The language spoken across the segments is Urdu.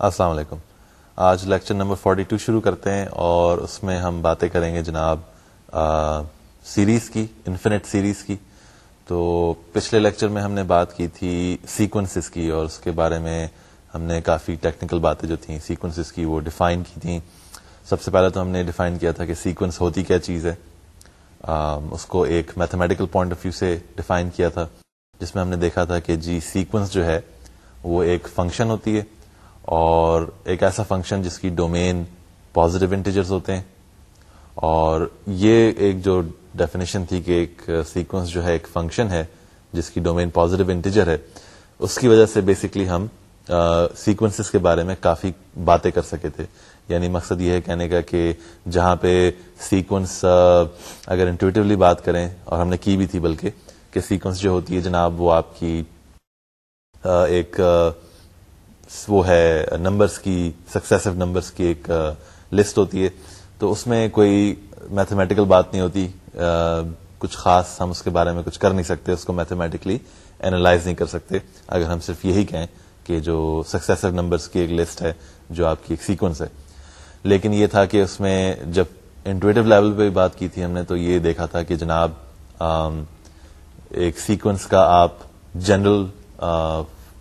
السلام علیکم۔ آج لیکچر نمبر 42 شروع کرتے ہیں اور اس میں ہم باتیں کریں گے جناب سیریز کی انفینٹ سیریز کی۔ تو پچھلے لیکچر میں ہم نے بات کی تھی سیکوینسز کی اور اس کے بارے میں ہم نے کافی ٹیکنیکل باتیں جو تھیں سیکوینسز کی، وہ ڈیفائن کی تھیں۔ سب سے پہلے تو ہم نے ڈیفائن کیا تھا کہ سیکوینس ہوتی کیا چیز ہے۔ اس کو ایک میتھمیٹیکل پوائنٹ آف ویو سے ڈیفائن کیا تھا، جس میں ہم نے دیکھا تھا کہ جی سیکوینس جو ہے، وہ ایک فنکشن ہوتی ہے۔ اور ایک ایسا فنکشن جس کی ڈومین پازیٹیو انٹیجرز ہوتے ہیں۔ اور یہ ایک جو ڈیفینیشن تھی کہ ایک سیکوینس جو ہے ایک فنکشن ہے، جس کی ڈومین پازیٹیو انٹیجر ہے، اس کی وجہ سے بیسکلی ہم سیکوینسز کے بارے میں کافی باتیں کر سکے تھے۔ یعنی مقصد یہ ہے کہنے کا کہ جہاں پہ سیکوینس اگر انٹویٹیولی بات کریں، اور ہم نے کی بھی تھی بلکہ، کہ سیکوینس جو ہوتی ہے جناب، وہ آپ کی ایک وہ ہے نمبرس کی سکسیسو نمبرس کی ایک لسٹ ہوتی ہے. تو اس میں کوئی میتھمیٹیکل بات نہیں ہوتی. کچھ خاص ہم اس کے بارے میں کچھ کر نہیں سکتے، اس کو میتھمیٹکلی اینالائز نہیں کر سکتے. اگر ہم صرف یہی کہیں کہ جو سکسیسو نمبرس کی ایک لسٹ ہے، جو آپ کی ایک سیکوینس ہے. لیکن یہ تھا کہ اس میں جب انٹویٹو لیول پہ بات کی تھی ہم نے، تو یہ دیکھا تھا کہ جناب ایک سیکوینس کا آپ جنرل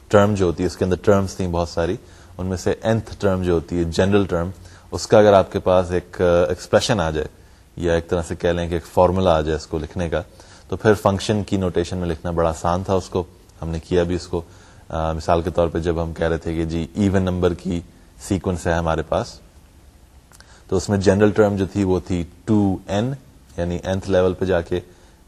ٹرم جو ہوتی ہے، اس کے اندر ٹرمز تھیں بہت ساری، ان میں سے اینتھ ٹرم جو ہوتی ہے جنرل ٹرم اس کا اگر آپ کے پاس ایک uh, ایکسپریشن آ جائے، یا ایک طرح سے کہہ لیں کہ ایک فارمولا آ جائے اس کو لکھنے کا، تو پھر فنکشن کی نوٹیشن میں لکھنا بڑا آسان تھا اس کو، ہم نے کیا بھی اس کو۔ uh, مثال کے طور پہ جب ہم کہہ رہے تھے کہ جی ایون نمبر کی سیکوینس ہے ہمارے پاس، تو اس میں جنرل ٹرم جو تھی وہ تھی ٹو این یعنی اینتھ لیول پہ جا کے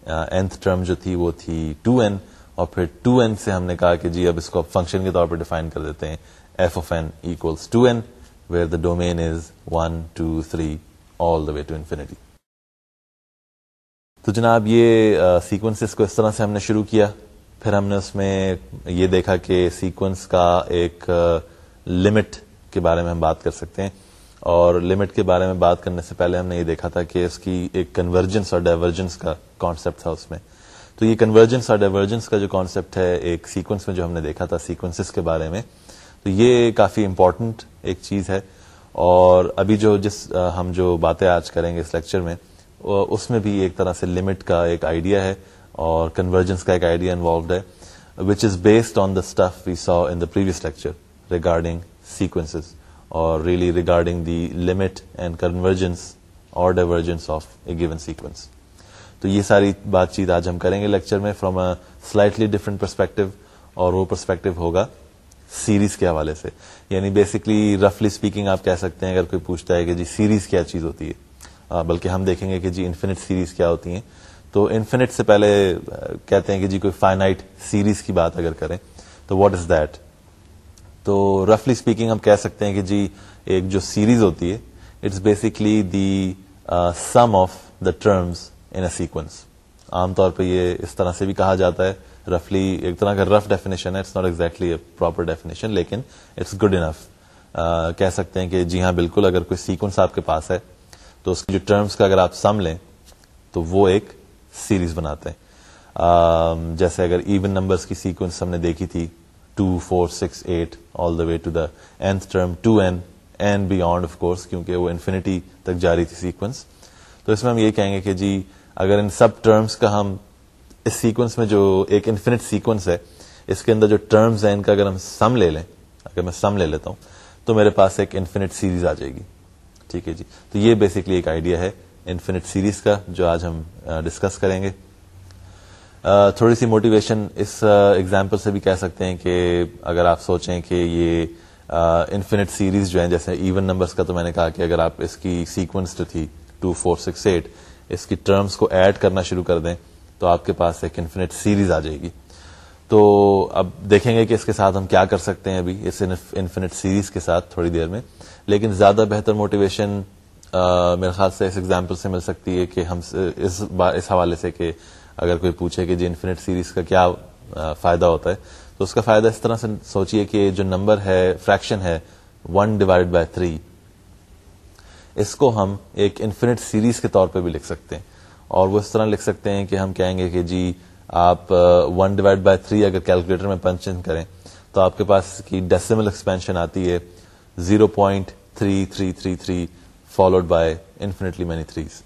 uh, اینتھ ٹرم جو تھی وہ تھی ٹو این اور پھر ٹو این سے ہم نے کہا کہ جی اب اس کو فنکشن کے طور پر ڈیفائن کر دیتے ہیں f of n equals to n where the domain is one two three all the way to infinity تو جناب یہ سیکوینس کو اس طرح سے ہم نے شروع کیا. پھر ہم نے اس میں یہ دیکھا کہ سیکوینس کا ایک لمٹ کے بارے میں ہم بات کر سکتے ہیں. اور لمٹ کے بارے میں بات کرنے سے پہلے ہم نے یہ دیکھا تھا کہ اس کی ایک کنورجنس اور ڈائیورجنس کا کانسیپٹ تھا اس میں. تو یہ کنورجنس اور ڈائیورجنس کا جو کانسیپٹ ہے، ایک سیکوینس میں جو ہم نے دیکھا تھا سیکوینس کے بارے میں، تو یہ کافی امپورٹنٹ ایک چیز ہے۔ اور ابھی جو جس، ہم جو باتیں آج کریں گے اس لیکچر میں اس میں بھی ایک طرح سے لمٹ کا ایک آئیڈیا ہے اور کنورجنس کا ایک آئیڈیا انوالوڈ ہے which is based on the stuff we saw in the previous lecture regarding sequence اور really regarding the limit and convergence اور divergence of a given sequence تو یہ ساری بات چیت آج ہم کریں گے لیکچر میں from a slightly different perspective اور وہ پرسپیکٹو ہوگا سیریز کے حوالے سے۔ یعنی بیسکلی رفلی اسپیکنگ آپ کہہ سکتے ہیں اگر کوئی پوچھتا ہے کہ جی سیریز کیا چیز ہوتی ہے؟ بلکہ ہم دیکھیں گے کہ جی انفینٹ سیریز کیا ہوتی ہیں۔ تو انفینٹ سے پہلے کہتے ہیں کہ جی کوئی فائنائٹ سیریز کی بات اگر کریں، تو واٹ از دیٹ تو رفلی اسپیکنگ ہم کہہ سکتے ہیں کہ جی ایک جو سیریز ہوتی ہے it's basically the sum of the terms in a sequence عام طور پہ یہ اس طرح سے بھی کہا جاتا ہے رفلی ایک طرح کا رف ڈیفینیشن ہے it's not exactly proper definition لیکن اٹس گڈ انف کہہ سکتے ہیں کہ جی ہاں بالکل، اگر کوئی سیکوینس آپ کے پاس ہے، تو اس کی جو ٹرمز کا اگر آپ سم لیں، تو وہ ایک سیریز بناتے ہیں۔ جیسے اگر ایون نمبرس کی سیکوینس ہم نے دیکھی تھی two four six eight all the way to the nth term two n n beyond of course کیونکہ وہ انفینٹی تک جاری تھی سیکوینس تو اس میں ہم یہ کہیں گے کہ جی اگر ان سب ٹرمز کا ہم اس سیکوینس میں جو ایک انفینٹ سیکوینس ہے، اس کے اندر جو ٹرمز ہیں، ان کا اگر ہم سم لے لیں، اگر میں سم لے لیتا ہوں، تو میرے پاس ایک انفینٹ سیریز آ جائے گی۔ ٹھیک ہے جی؟ تو یہ بیسکلی ایک آئیڈیا ہے انفینٹ سیریز کا، جو آج ہم ڈسکس کریں گے۔ تھوڑی سی موٹیویشن اس ایگزامپل سے بھی کہہ سکتے ہیں کہ اگر آپ سوچیں کہ یہ انفینٹ سیریز جو ہے جیسے ایون نمبرس کا تو میں نے کہا کہ اگر آپ اس کی سیکوینس جو تھی ٹو فور سکس ایٹ اس کی ٹرمز کو ایڈ کرنا شروع کر دیں تو آپ کے پاس ایک انفینٹ سیریز آ جائے گی۔ تو اب دیکھیں گے کہ اس کے ساتھ ہم کیا کر سکتے ہیں ابھی، اس انفینٹ سیریز کے ساتھ تھوڑی دیر میں۔ لیکن زیادہ بہتر موٹیویشن میرے خیال سے اس ایگزامپل سے مل سکتی ہے کہ ہم اس اس حوالے سے کہ اگر کوئی پوچھے کہ جی انفینٹ سیریز کا کیا فائدہ ہوتا ہے، تو اس کا فائدہ اس طرح سے سوچیے کہ جو نمبر ہے فریکشن ہے ون ڈیوائڈ بائی تھری اس کو ہم ایک انفینٹ سیریز کے طور پہ بھی لکھ سکتے ہیں۔ اور وہ اس طرح لکھ سکتے ہیں کہ ہم کہیں گے کہ جی آپ ون ڈیوائڈ بائی تھری اگر کیلکولیٹر میں پنچن کریں تو آپ کے پاس کی ڈیسیمل ایکسپینشن آتی ہے zero point three three three three followed by infinitely many threes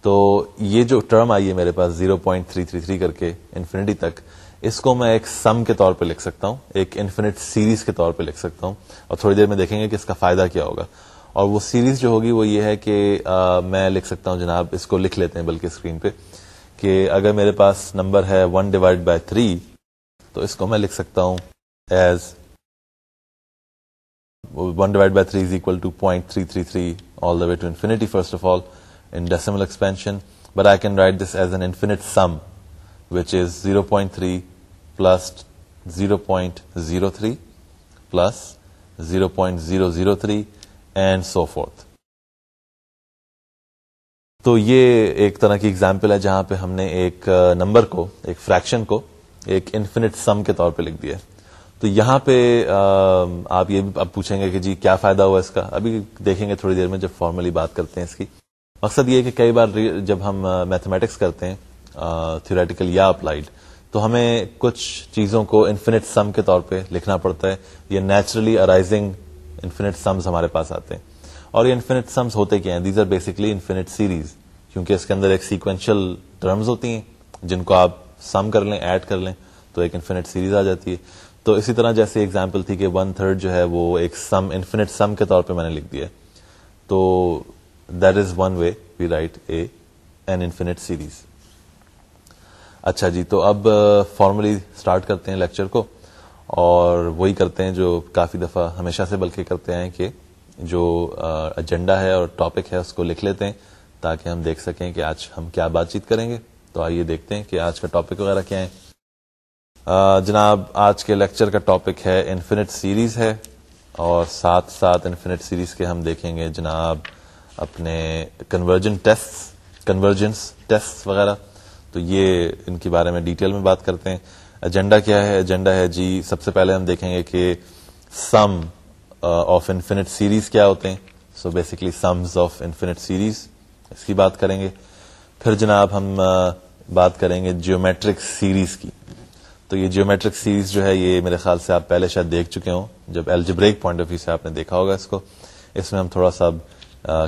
تو یہ جو ٹرم آئی ہے میرے پاس zero point three three three کر کے انفینٹی تک، اس کو میں ایک سم کے طور پہ لکھ سکتا ہوں، ایک انفینٹ سیریز کے طور پہ لکھ سکتا ہوں۔ اور تھوڑی دیر میں دیکھیں گے کہ اس کا فائدہ کیا ہوگا۔ اور وہ سیریز جو ہوگی وہ یہ ہے کہ میں لکھ سکتا ہوں جناب، اس کو لکھ لیتے ہیں بلکہ اسکرین پہ، کہ اگر میرے پاس نمبر ہے ون ڈیوائڈ بائی تھری تو اس کو میں لکھ سکتا ہوں as one divide by three is equal to point three three three all the way to infinity first of all in decimal expansion but I can write this as an infinite sum which is zero point three plus zero point zero three plus zero point zero zero three and so forth تو یہ ایک طرح کی اگزامپل ہے جہاں پہ ہم نے ایک نمبر کو، ایک فریکشن کو ایک انفینٹ سم کے طور پہ لکھ دیا تو یہاں پہ آپ یہ بھی اب پوچھیں گے کہ جی کیا فائدہ ہوا اس کا۔ ابھی دیکھیں گے تھوڑی دیر میں جب فارملی بات کرتے ہیں اس کی۔ مقصد یہ کہ کئی بار جب ہم میتھمیٹکس کرتے ہیں تھیوریٹیکل یا اپلائیڈ تو ہمیں کچھ چیزوں کو انفینٹ سم کے طور پہ لکھنا پڑتا ہے۔ یہ نیچرلی ارائزنگ انفینٹ سمز ہمارے پاس آتے ہیں۔ اور یہ انفینٹ سمز ہوتے کیا ہیں؟ These are basically infinite series کیونکہ اس کے اندر ایک سیکوینشل ٹرمز ہوتی ہیں، جن کو آپ سم کر لیں ایڈ کر لیں، تو ایک انفینٹ سیریز آ جاتی ہے۔ تو اسی طرح جیسے ایگزامپل تھی کہ ون تھرڈ جو ہے وہ ایک سم انفینٹ سم کے طور پہ میں نے لکھ دیا تو that is one way we write an infinite series اچھا جی تو اب فارملی اسٹارٹ کرتے ہیں لیکچر کو۔ اور وہی کرتے ہیں جو کافی دفعہ ہمیشہ سے بلکہ کرتے ہیں کہ جو ایجنڈا ہے اور ٹاپک ہے اس کو لکھ لیتے ہیں تاکہ ہم دیکھ سکیں کہ آج ہم کیا بات چیت کریں گے۔ تو آئیے دیکھتے ہیں کہ آج کا ٹاپک وغیرہ کیا ہے۔ جناب، آج کے لیکچر کا ٹاپک ہے انفینٹ سیریز ہے اور ساتھ ساتھ انفینٹ سیریز کے ہم دیکھیں گے جناب اپنے کنورجن ٹیسٹ کنورجنس ٹیسٹ وغیرہ۔ تو یہ ان کے بارے میں ڈیٹیل میں بات کرتے ہیں۔ ایجنڈا کیا ہے؟ ایجنڈا ہے جی سب سے پہلے ہم دیکھیں گے کہ سم آف انفینٹ سیریز کیا ہوتے ہیں؟ So basically sums of infinite series اس کی بات کریں گے۔ پھر جناب ہم بات کریں گے جیومیٹرک سیریز کی۔ تو یہ جیومیٹرک سیریز جو ہے، یہ میرے خیال سے آپ پہلے شاید دیکھ چکے ہوں، جب الجبریک پوائنٹ آف ویو سے آپ نے دیکھا ہوگا اس کو۔ اس میں ہم تھوڑا سا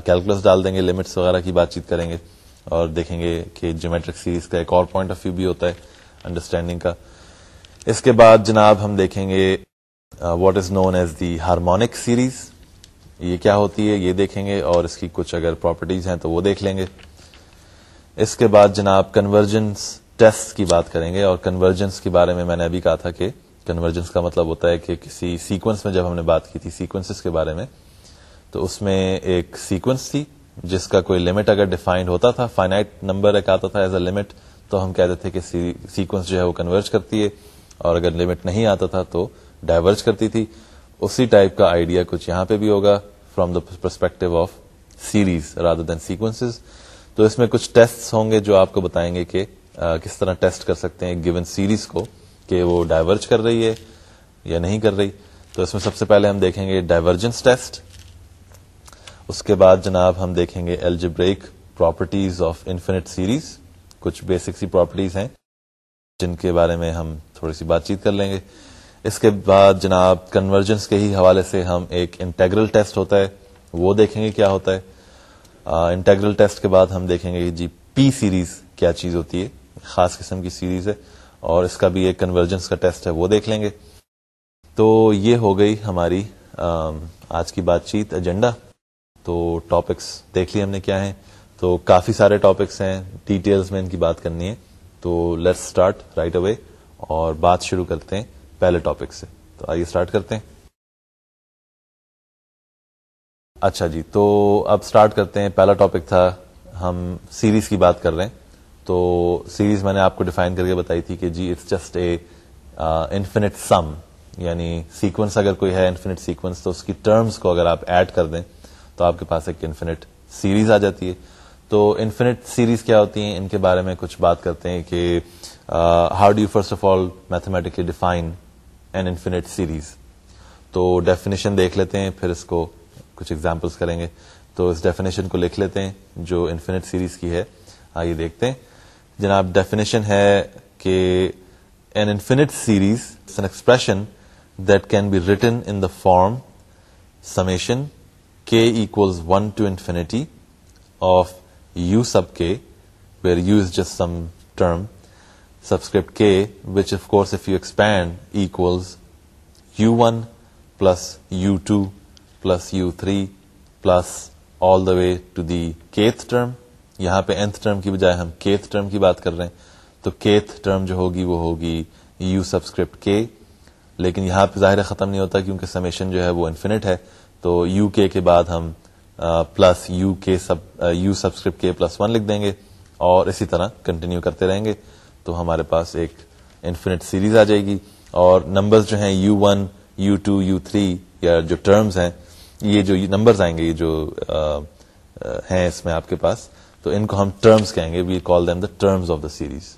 کیلکولس ڈال دیں گے لمٹس وغیرہ کی بات چیت کریں گے۔ اور دیکھیں گے کہ جیومیٹرک سیریز کا ایک اور پوائنٹ آف ویو بھی ہوتا ہے انڈرسٹینڈنگ کا۔ اس کے بعد جناب ہم دیکھیں گے what is known as the harmonic series یہ کیا ہوتی ہے یہ دیکھیں گے اور اس کی کچھ اگر پراپرٹیز ہیں تو وہ دیکھ لیں گے. اس کے بعد جناب کنورجنس ٹیسٹ کی بات کریں گے اور کنورجنس کے بارے میں میں نے ابھی کہا تھا کہ کنورجنس کا مطلب ہوتا ہے کہ کسی سیکوینس میں جب ہم نے بات کی تھی سیکوینس کے بارے میں، تو اس میں ایک سیکوینس تھی جس کا کوئی لمٹ اگر ڈیفائنڈ ہوتا تھا فائنائٹ نمبر ایک آتا تھا ایز اے لمٹ تو ہم کہتے تھے کہ سیکوینس جو ہے وہ کنورج کرتی ہے۔ اور اگر لمٹ نہیں آتا تھا تو ڈائیورج کرتی تھی۔ اسی ٹائپ کا آئیڈیا کچھ یہاں پہ بھی ہوگا from the perspective of series rather than sequence تو اس میں کچھ ٹیسٹ ہوں گے جو آپ کو بتائیں گے کہ کس طرح ٹیسٹ کر سکتے ہیں گیون سیریز کو کہ وہ ڈائیورج کر رہی ہے یا نہیں کر رہی۔ تو اس میں سب سے پہلے ہم دیکھیں گے ڈائیورجنس ٹیسٹ اس کے بعد جناب ہم دیکھیں گے algebraic properties of infinite series کچھ بیسک سی پراپرٹیز ہیں جن کے بارے میں ہم تھوڑی سی بات چیت کر لیں گے۔ اس کے بعد جناب کنورجنس کے ہی حوالے سے ہم ایک انٹیگرل ٹیسٹ ہوتا ہے، وہ دیکھیں گے کیا ہوتا ہے۔ انٹیگرل ٹیسٹ کے بعد ہم دیکھیں گے جی پی سیریز کیا چیز ہوتی ہے، خاص قسم کی سیریز ہے، اور اس کا بھی ایک کنورجنس کا ٹیسٹ ہے، وہ دیکھ لیں گے۔ تو یہ ہو گئی ہماری آج کی بات چیت ایجنڈا تو ٹاپکس دیکھ لی ہم نے کیا ہیں۔ تو کافی سارے ٹاپکس ہیں ڈیٹیلز میں ان کی بات کرنی ہے۔ تو لیٹس اسٹارٹ رائٹ اوے اور بات شروع کرتے ہیں پہلے ٹاپک سے۔ تو آئیے اسٹارٹ کرتے ہیں۔ اچھا جی تو اب اسٹارٹ کرتے ہیں۔ پہلا ٹاپک تھا، ہم سیریز کی بات کر رہے ہیں۔ تو سیریز میں نے آپ کو ڈیفائن کر کے بتائی تھی کہ جی it's just a infinite sum یعنی سیکوینس اگر کوئی ہے انفینٹ سیکوینس تو اس کی ٹرمز کو اگر آپ ایڈ کر دیں، تو آپ کے پاس ایک انفینٹ سیریز آ جاتی ہے۔ تو انفینٹ سیریز کیا ہوتی ہیں؟ ان کے بارے میں کچھ بات کرتے ہیں کہ how do you first of all mathematically define an infinite series تو ڈیفینیشن دیکھ لیتے ہیں پھر اس کو کچھ ایگزامپلس کریں گے. تو اس ڈیفینیشن کو لکھ لیتے ہیں جو انفینٹ سیریز کی ہے. آئیے دیکھتے ہیں. جناب ڈیفینیشن ہے کہ an infinite series an expression that can be written in the form summation k equals 1 to infinity of u sub k, where u is just some term, subscript k, which of course if you expand equals u1 plus u2 plus u3 plus all the way to the kth term. یہاں پہ nth ٹرم کی بجائے ہم kth ٹرم کی بات کر رہے ہیں۔ تو kth ٹرم جو ہوگی وہ ہوگی یو سبسکرپٹ کے لیکن یہاں پہ ظاہر ختم نہیں ہوتا کیونکہ سمیشن جو ہے وہ انفینٹ ہے۔ تو یو کے کے بعد ہم plus you k sub u subscript k plus one لکھ دیں گے اور اسی طرح کنٹینیو کرتے رہیں گے۔ تو ہمارے پاس ایک انفینٹ سیریز آ جائے گی اور نمبرز جو ہیں u one u two u three یا جو ٹرمز ہیں، یہ جو نمبرز آئیں گے، یہ جو ہیں اس میں آپ کے پاس، تو ان کو ہم ٹرمز کہیں گے we call them the terms of the series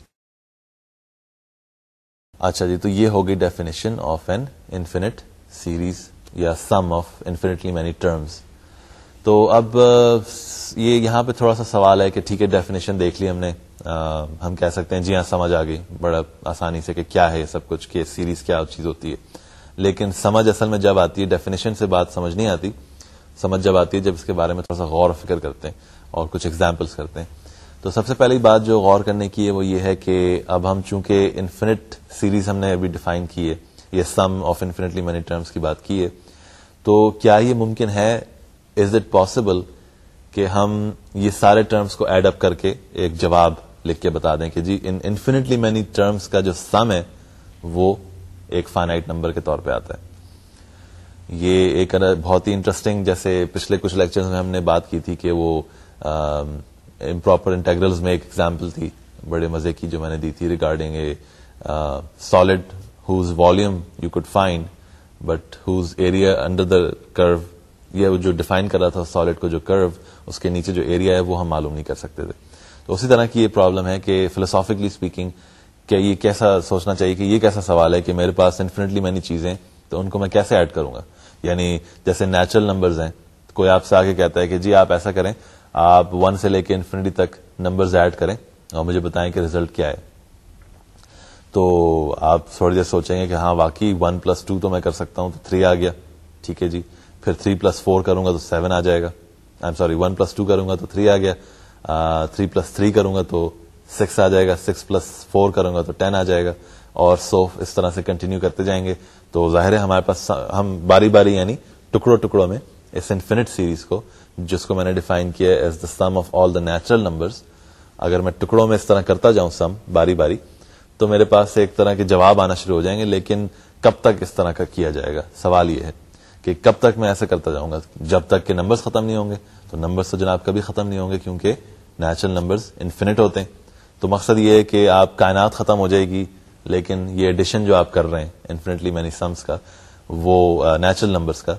اچھا جی تو یہ ہوگی definition of an infinite series یا sum of infinitely many terms تو اب یہ یہاں پہ تھوڑا سا سوال ہے کہ ٹھیک ہے ڈیفینیشن دیکھ لی ہم نے۔ ہم کہہ سکتے ہیں جی ہاں سمجھ آ گئی۔ بڑا آسانی سے کہ کیا ہے یہ سب کچھ، کہ سیریز کیا چیز ہوتی ہے۔ لیکن سمجھ اصل میں جب آتی ہے ڈیفینیشن سے بات سمجھ نہیں آتی۔ سمجھ جب آتی ہے، جب اس کے بارے میں تھوڑا سا غور و فکر کرتے ہیں اور کچھ ایگزامپلس کرتے ہیں۔ تو سب سے پہلی بات جو غور کرنے کی ہے، وہ یہ ہے کہ اب ہم چونکہ انفینٹ سیریز ہم نے ابھی ڈیفائن کی ہے یہ sum of infinitely many terms کی بات کی ہے، تو کیا یہ ممکن ہے از اٹ پاسبل کہ ہم یہ سارے ٹرمس کو ایڈ اپ کر کے ایک جواب لکھ کے بتا دیں کہ جی ان انفینٹلی مینی ٹرمس کا جو سم ہے، وہ ایک فائنائٹ نمبر کے طور پہ آتا ہے۔ یہ ایک بہت ہی انٹرسٹنگ جیسے پچھلے کچھ لیکچر میں ہم نے بات کی تھی کہ وہ امپراپر انٹیگرلز میں ایک ایگزامپل تھی، بڑے مزے کی جو میں نے دی تھی regarding a solid whose volume you could find but whose area under the curve یہ جو ڈیفائن کر رہا تھا سالڈ کو جو کرو اس کے نیچے جو ایریا ہے وہ ہم معلوم نہیں کر سکتے تھے۔ تو اسی طرح کی یہ پرابلم ہے کہ فلوسافکلی اسپیکنگ کیا یہ کیسا سوچنا چاہیے کہ یہ کیسا سوال ہے کہ میرے پاس انفینٹلی مینی چیزیں تو ان کو میں کیسے ایڈ کروں گا؟ یعنی جیسے نیچرل نمبرز ہیں، کوئی آپ سے آگے کہتا ہے کہ جی آپ ایسا کریں، آپ ون سے لے کے انفینٹی تک نمبرز ایڈ کریں اور مجھے بتائیں کہ ریزلٹ کیا ہے۔ تو آپ تھوڑی دیر سوچیں گے کہ ہاں واقعی ون پلس ٹو تو میں کر سکتا ہوں، تو تھری آ گیا۔ ٹھیک ہے جی۔ پھر تھری پلس فور کروں گا تو سیون آ جائے گا. I am sorry one plus two کروں گا تو تھری آ گیا. تھری پلس تھری کروں گا تو سکس آ جائے گا. سکس پلس فور کروں گا تو ٹین آ جائے گا. اور سو اس طرح سے کنٹینیو کرتے جائیں گے. تو ظاہر ہے ہمارے پاس ہم باری باری یعنی ٹکڑوں ٹکڑوں میں اس انفینٹ سیریز کو، جس کو میں نے ڈیفائن کیا as the sum of all the natural numbers اگر میں ٹکڑوں میں اس طرح کرتا جاؤں سم باری باری، تو میرے پاس ایک طرح کے جواب آنا شروع ہو جائیں گے، لیکن کب تک اس طرح کا کیا جائے گا؟ سوال یہ ہے. کہ کب تک میں ایسا کرتا جاؤں گا؟ جب تک کہ نمبرز ختم نہیں ہوں گے۔ تو نمبرز تو جناب کبھی ختم نہیں ہوں گے کیونکہ نیچرل نمبرز انفینٹ ہوتے ہیں۔ تو مقصد یہ ہے کہ آپ کائنات ختم ہو جائے گی، لیکن یہ ایڈیشن جو آپ کر رہے ہیں انفینٹلی مینی سمس کا، وہ نیچرل نمبرز کا،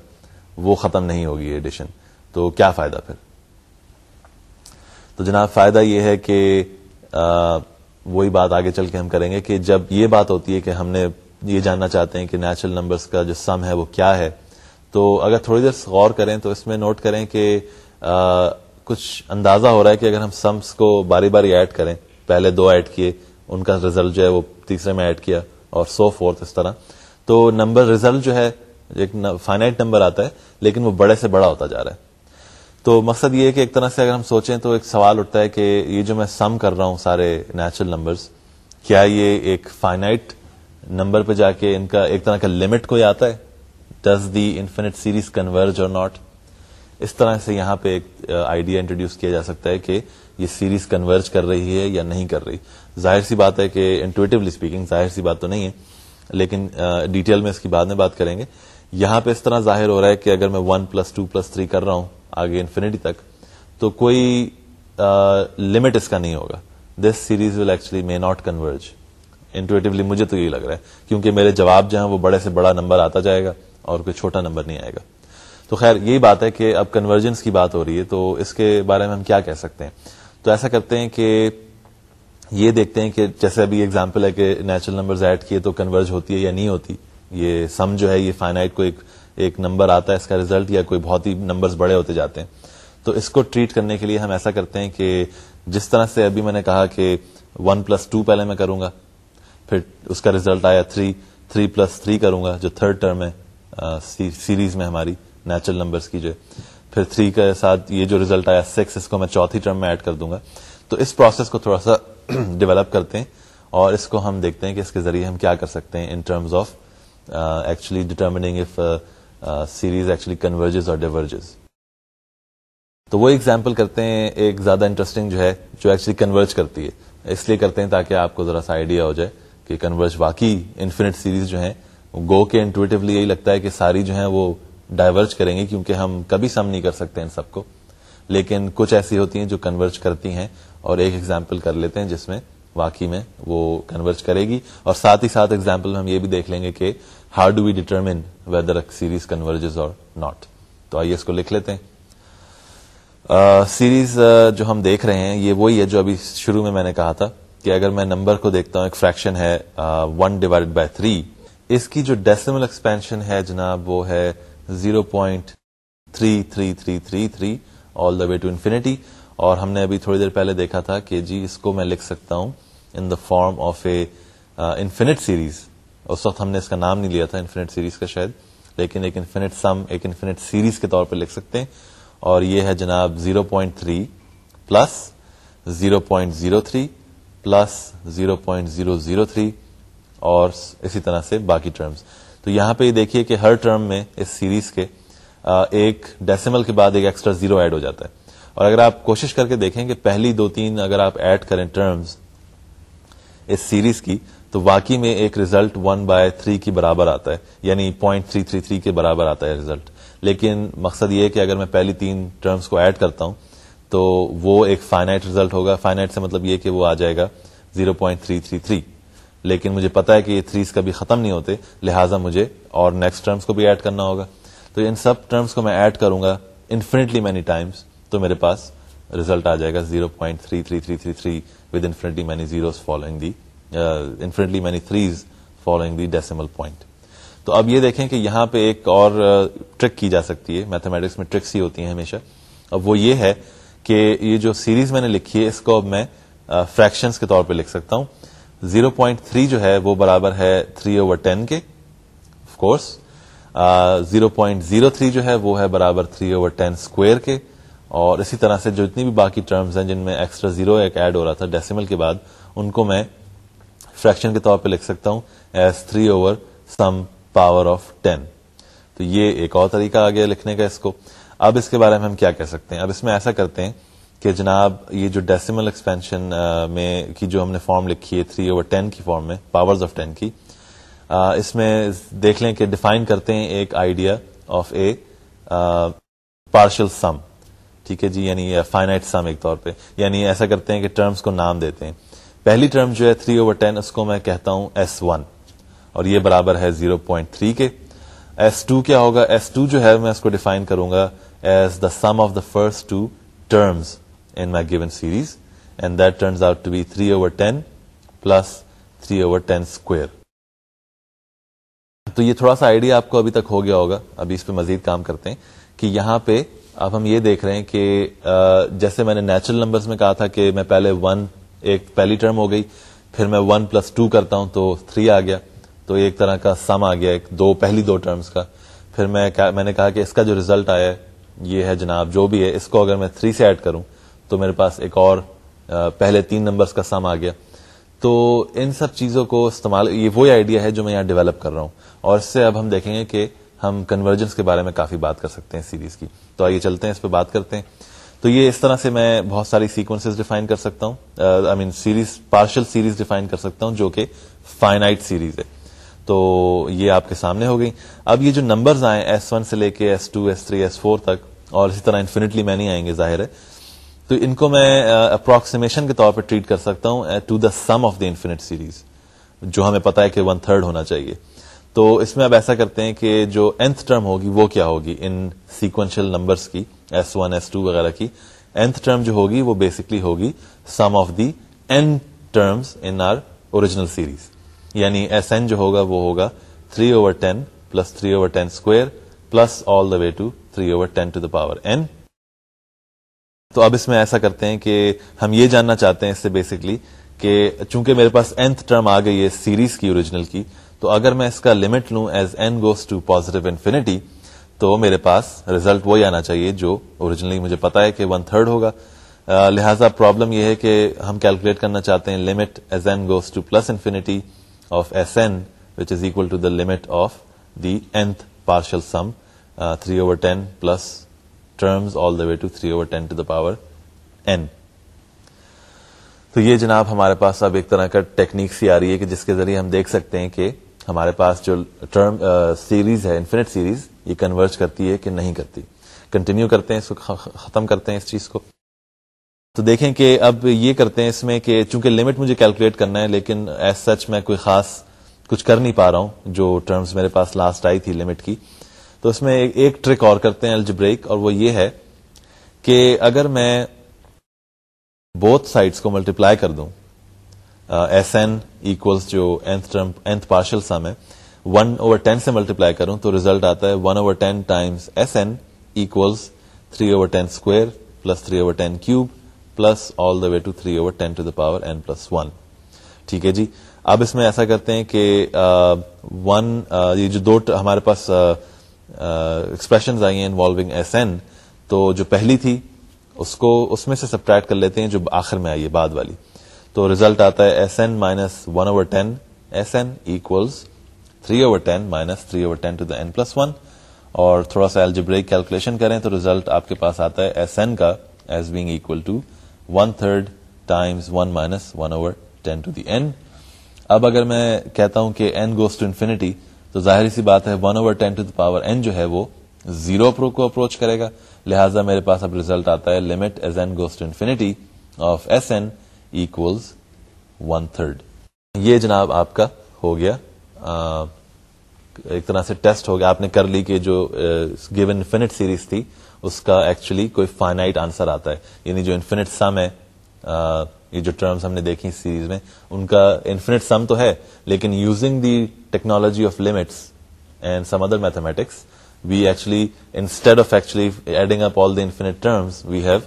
وہ ختم نہیں ہوگی ایڈیشن تو کیا فائدہ پھر؟ تو جناب فائدہ یہ ہے کہ وہی بات آگے چل کے ہم کریں گے کہ جب یہ بات ہوتی ہے کہ ہم نے یہ جاننا چاہتے ہیں کہ نیچرل نمبرز کا جو سم ہے وہ کیا ہے تو اگر تھوڑی دیر غور کریں تو اس میں نوٹ کریں کہ کچھ اندازہ ہو رہا ہے کہ اگر ہم سمس کو باری باری ایڈ کریں، پہلے دو ایڈ کیے، ان کا ریزلٹ جو ہے وہ تیسرے میں ایڈ کیا اور سو فورتھ اس طرح۔ تو نمبر ریزلٹ جو ہے، ایک فائنائٹ نمبر آتا ہے، لیکن وہ بڑے سے بڑا ہوتا جا رہا ہے۔ تو مقصد یہ ہے کہ ایک طرح سے اگر ہم سوچیں تو ایک سوال اٹھتا ہے کہ یہ جو میں سم کر رہا ہوں سارے نیچرل نمبرز کیا یہ ایک فائنائٹ نمبر پہ جا کے ان کا، ایک طرح کا لمٹ کوئی آتا ہے؟ Does the infinite series converge اور ناٹ اس طرح سے یہاں پہ ایک آئیڈیا انٹروڈیوس کیا جا سکتا ہے کہ یہ سیریز کنورج کر رہی ہے یا نہیں کر رہی. ظاہر سی بات ہے کہ انٹویٹولی اسپیکنگ ظاہر سی بات تو نہیں ہے، لیکن ڈیٹیل میں اس کی بعد میں بات کریں گے. یہاں پہ اس طرح ظاہر ہو رہا ہے کہ اگر میں one plus two plus three کر رہا ہوں آگے انفینٹی تک، تو کوئی لمٹ اس کا نہیں ہوگا. This series will actually may not converge intuitively مجھے تو یہی لگ رہا ہے، کیونکہ میرے جواب جو ہیں وہ بڑے سے بڑا نمبر آتا جائے گا. اور کوئی چھوٹا نمبر نہیں آئے گا۔ تو خیر، یہی بات ہے کہ اب کنورجنس کی بات ہو رہی ہے، تو اس کے بارے میں ہم کیا کہہ سکتے ہیں؟ تو ایسا کرتے ہیں کہ یہ دیکھتے ہیں کہ جیسے ابھی اگزامپل ہے کہ نیچرل نمبر ایڈ کیے تو کنورج ہوتی ہے یا نہیں ہوتی۔ یہ سم جو ہے، یہ فائنائٹ کو ایک ایک نمبر آتا ہے، اس کا ریزلٹ یا کوئی بہت ہی نمبرز بڑے ہوتے جاتے ہیں۔ تو اس کو ٹریٹ کرنے کے لیے ہم ایسا کرتے ہیں کہ جس طرح سے ابھی میں نے کہا کہ ون پلس ٹو پہلے میں کروں گا، پھر اس کا ریزلٹ آیا تھری تھری پلس تھری کروں گا، جو تھرڈ ٹرم ہے۔ سیریز میں ہماری نیچرل نمبرس کی جو پھر تھری کے ساتھ یہ جو ریزلٹ آیا سکس اس کو میں چوتھی ٹرم میں ایڈ کر دوں گا۔ تو اس پروسیس کو تھوڑا سا ڈیولپ کرتے ہیں اور اس کو ہم دیکھتے ہیں کہ اس کے ذریعے ہم کیا کر سکتے ہیں in terms of actually determining if series actually converges اور ڈیورجز تو وہ ایگزامپل کرتے ہیں ایک زیادہ انٹرسٹنگ جو ہے، جو ایکچولی کنورج کرتی ہے۔ اس لیے کرتے ہیں تاکہ آپ کو ذرا سا آئیڈیا ہو جائے کہ کنورج واقعی انفینٹ سیریز جو ہیں گو کے انٹویٹولی یہی لگتا ہے کہ ساری جو ہیں وہ ڈائیورج کریں گی کیونکہ ہم کبھی سم نہیں کر سکتے ان سب کو۔ لیکن کچھ ایسی ہوتی ہیں جو کنورج کرتی ہیں اور ایک ایگزامپل کر لیتے ہیں جس میں واقعی میں وہ کنورج کرے گی۔ اور ساتھ ہی ساتھ ایگزامپل میں ہم یہ بھی دیکھ لیں گے کہ how do we determine whether series converges اور ناٹ تو آئیے اس کو لکھ لیتے ہیں۔ سیریز جو ہم دیکھ رہے ہیں، یہ وہی ہے جو ابھی شروع میں میں نے کہا تھا کہ اگر میں نمبر کو دیکھتا ہوں، ایک فریکشن ہے ون ڈیوائڈ بائی تھری اس کی جو ڈیسیمل ایکسپینشن ہے جناب وہ ہے 0.33333 آل دا وے ٹو انفینٹی اور ہم نے ابھی تھوڑی دیر پہلے دیکھا تھا کہ جی اس کو میں لکھ سکتا ہوں in the form of a infinite series اس وقت ہم نے اس کا نام نہیں لیا تھا انفینٹ سیریز کا شاید، لیکن ایک انفینٹ سم ایک انفینٹ سیریز کے طور پہ لکھ سکتے ہیں۔ اور یہ ہے جناب 0.3 پلس 0.03 پلس 0.003 اور اسی طرح سے باقی ٹرمز تو یہاں پہ یہ دیکھیے کہ ہر ٹرم میں اس سیریز کے ایک ڈیسیمل کے بعد ایک ایکسٹرا زیرو ایڈ ہو جاتا ہے۔ اور اگر آپ کوشش کر کے دیکھیں کہ پہلی دو تین اگر آپ ایڈ کریں ٹرمز اس سیریز کی، تو واقعی میں ایک ریزلٹ ون بائی تھری کی برابر آتا ہے۔ یعنی پوائنٹ تھری تھری تھری کے برابر آتا ہے ریزلٹ لیکن مقصد یہ ہے کہ اگر میں پہلی تین ٹرمز کو ایڈ کرتا ہوں، تو وہ ایک فائنائٹ ریزلٹ ہوگا۔ فائنائٹ سے مطلب یہ کہ وہ آ جائے گا۔ Zero point three three three لیکن مجھے پتا ہے کہ یہ تھریز کبھی ختم نہیں ہوتے، لہٰذا مجھے اور نیکسٹ ٹرمز کو بھی ایڈ کرنا ہوگا۔ تو ان سب ٹرمز کو میں ایڈ کروں گا انفینٹلی مینی ٹائمس تو میرے پاس ریزلٹ آ جائے گا zero point three three three three three with infinitely many zeros following the infinitely many threes following the decimal point تو اب یہ دیکھیں کہ یہاں پہ ایک اور uh, ٹرک کی جا سکتی ہے۔ میتھمیٹکس میں ٹرکس ہی ہوتی ہیں ہمیشہ۔ اب وہ یہ ہے کہ یہ جو سیریز میں نے لکھی ہے، اس کو اب میں uh, فریکشنس کے طور پہ لکھ سکتا ہوں۔ زیرو پوائنٹ تھری جو ہے وہ برابر ہے تھری اوور ٹین کے of course zero point zero three جو ہے وہ ہے برابر تھری اوور ٹین اسکوئر کے۔ اور اسی طرح سے جو اتنی بھی باقی ٹرمز ہیں جن میں ایکسٹرا زیرو ایک ایڈ ہو رہا تھا ڈیسیمل کے بعد، ان کو میں فریکشن کے طور پہ لکھ سکتا ہوں as three over some power of ten تو یہ ایک اور طریقہ آ گیا لکھنے کا اس کو۔ اب اس کے بارے میں ہم کیا کہہ سکتے ہیں؟ اب اس میں ایسا کرتے ہیں کہ جناب یہ جو ڈیسیمل ایکسپینشن میں کی جو ہم نے فارم لکھی ہے تھری اوور ٹین کی فارم میں پاور آف ٹین کی اس میں دیکھ لیں کہ ڈیفائن کرتے ہیں ایک idea of a partial sum ٹھیک ہے جی؟ یعنی فائنائٹ سم ایک طور پہ یعنی ایسا کرتے ہیں کہ ٹرمز کو نام دیتے ہیں۔ پہلی ٹرم جو ہے تھری اوور ٹین اس کو میں کہتا ہوں ایس ون اور یہ برابر ہے زیرو پوائنٹ تھری کے۔ ایس ٹو کیا ہوگا؟ ایس ٹو جو ہے، میں اس کو ڈیفائن کروں گا as the sum of the first two terms in my given series and that turns out to be three over ten plus three over ten square تو یہ تھوڑا سا آئیڈیا آپ کو ابھی تک ہو گیا ہوگا. ابھی اس پہ مزید کام کرتے ہیں کہ یہاں پہ اب ہم یہ دیکھ رہے ہیں کہ جیسے میں نے نیچرل نمبرز میں کہا تھا کہ میں پہلے ون ایک پہلی ٹرم ہو گئی، پھر میں ون پلس ٹو کرتا ہوں تو تھری آ گیا، تو ایک طرح کا سم آ گیا، ایک دو، پہلی دو ٹرمز کا۔ پھر میں میں نے کہا کہ اس کا جو ریزلٹ آیا ہے، یہ ہے جناب جو بھی ہے، اس کو اگر میں تھری سے ایڈ کروں تو میرے پاس ایک اور پہلے تین نمبرز کا سم آ گیا۔ تو ان سب چیزوں کو استعمال، یہ وہی آئیڈیا ہے جو میں یہاں ڈیولپ کر رہا ہوں۔ اور اس سے اب ہم دیکھیں گے کہ ہم کنورجنس کے بارے میں کافی بات کر سکتے ہیں سیریز کی۔ تو آئیے چلتے ہیں، اس پہ بات کرتے ہیں۔ تو یہ اس طرح سے میں بہت ساری سیکوینس ڈیفائن کر سکتا ہوں۔ I mean series partial series define کر سکتا ہوں جو کہ فائنائٹ سیریز ہے۔ تو یہ آپ کے سامنے ہو گئی۔ اب یہ جو نمبرز آئے ایس ون سے لے کے S two S three S four تک، اور اسی طرح انفینٹلی میں نہیں آئیں گے، ظاہر ہے۔ تو ان کو میں اپروکسیمیشن کے طور پہ ٹریٹ کر سکتا ہوں to the sum of the infinite series جو ہمیں پتا ہے کہ ون تھرڈ ہونا چاہیے۔ تو اس میں اب ایسا کرتے ہیں کہ جو اینتھ ٹرم ہوگی، وہ کیا ہوگی ان سیکوینشل نمبرس کی ایس ون ایس ٹو وغیرہ کی۔ اینتھ ٹرم جو ہوگی، وہ بیسکلی ہوگی sum of the n terms in our original series یعنی ایس این جو ہوگا، وہ ہوگا three over ten plus three over ten square plus all the way to three over ten to the power n تو اب اس میں ایسا کرتے ہیں کہ ہم یہ جاننا چاہتے ہیں اس سے بیسکلی کہ چونکہ میرے پاس اینتھ ٹرم آ گئی ہے سیریز کی اوریجنل کی، تو اگر میں اس کا لمٹ لوں as n goes to positive infinity تو میرے پاس ریزلٹ وہی آنا چاہیے جو اوریجنلی مجھے پتا ہے کہ ون تھرڈ ہوگا۔ لہذا پرابلم یہ ہے کہ ہم کیلکولیٹ کرنا چاہتے ہیں limit as n goes to plus infinity of S n which is equal to the limit of the nth partial sum three over ten plus terms all the way to three over ten to the power n تو یہ جناب ہمارے پاس اب ایک طرح کا ٹیکنیک سی آ رہی ہے کہ جس کے ذریعے ہم دیکھ سکتے ہیں کہ ہمارے پاس جو ٹرم سیریز uh, ہے انفینٹ سیریز یہ کنورج کرتی ہے کہ نہیں کرتی۔ کنٹینیو کرتے ہیں، اس کو ختم کرتے ہیں اس چیز کو۔ تو دیکھیں کہ اب یہ کرتے ہیں اس میں کہ چونکہ لمٹ مجھے کیلکولیٹ کرنا ہے، لیکن ایز سچ میں کوئی خاص کچھ کر نہیں پا رہا ہوں، جو ٹرمز میرے پاس لاسٹ آئی تھی لمٹ کی۔ تو اس میں ایک ٹرک اور کرتے ہیں الجبریک اور وہ یہ ہے کہ اگر میں بوتھ سائڈس کو ملٹیپلائی کر دوں ایس این ایکولس جو nth پارشل سم ہے ون اوور ٹین سے ملٹیپلائی کروں تو ریزلٹ آتا ہے one over ten times S n equals three over ten square plus three over ten cube plus all the way to three over ten to the power n plus one ٹھیک ہے جی؟ اب اس میں ایسا کرتے ہیں کہ ون یہ جو دو ہمارے پاس ایکسپریشن آئی ہیں انوالوگ ایس این تو جو پہلی تھی، اس کو، اس میں سے سبٹریکٹ کر لیتے ہیں جو آخر میں آئی ہے، بعد والی۔ تو ریزلٹ آتا ہے S n minus one over ten S n equals three over ten minus three over ten to the n plus one اور تھوڑا سا الجبریک کیلکولیشن کریں تو ریزلٹ آپ کے پاس آتا ہے ایس این کا as being equal to one third times one minus one over ten to the n اب اگر میں کہتا ہوں کہ این گوز ٹو انفینٹی تو ظاہری سی بات ہے one over ten to the power n جو ہے وہ زیرو پرو کو اپروچ کرے گا۔ لہٰذا میرے پاس اب ریزلٹ آتا ہے limit as n goes to infinity of S n equals one third یہ جناب آپ کا ہو گیا۔ ایک طرح سے ٹیسٹ ہو گیا۔ آپ نے کر لی کہ جو گیون انفینٹ سیریز تھی، اس کا ایکچولی کوئی فائنائٹ آنسر آتا ہے۔ یعنی جو انفینٹ سم ہے یہ جو ٹرمز ہم نے دیکھی سیریز میں، ان کا انفینٹ سم تو ہے، لیکن using the technology of limits and some other mathematics we actually instead of actually adding up all the infinite terms we have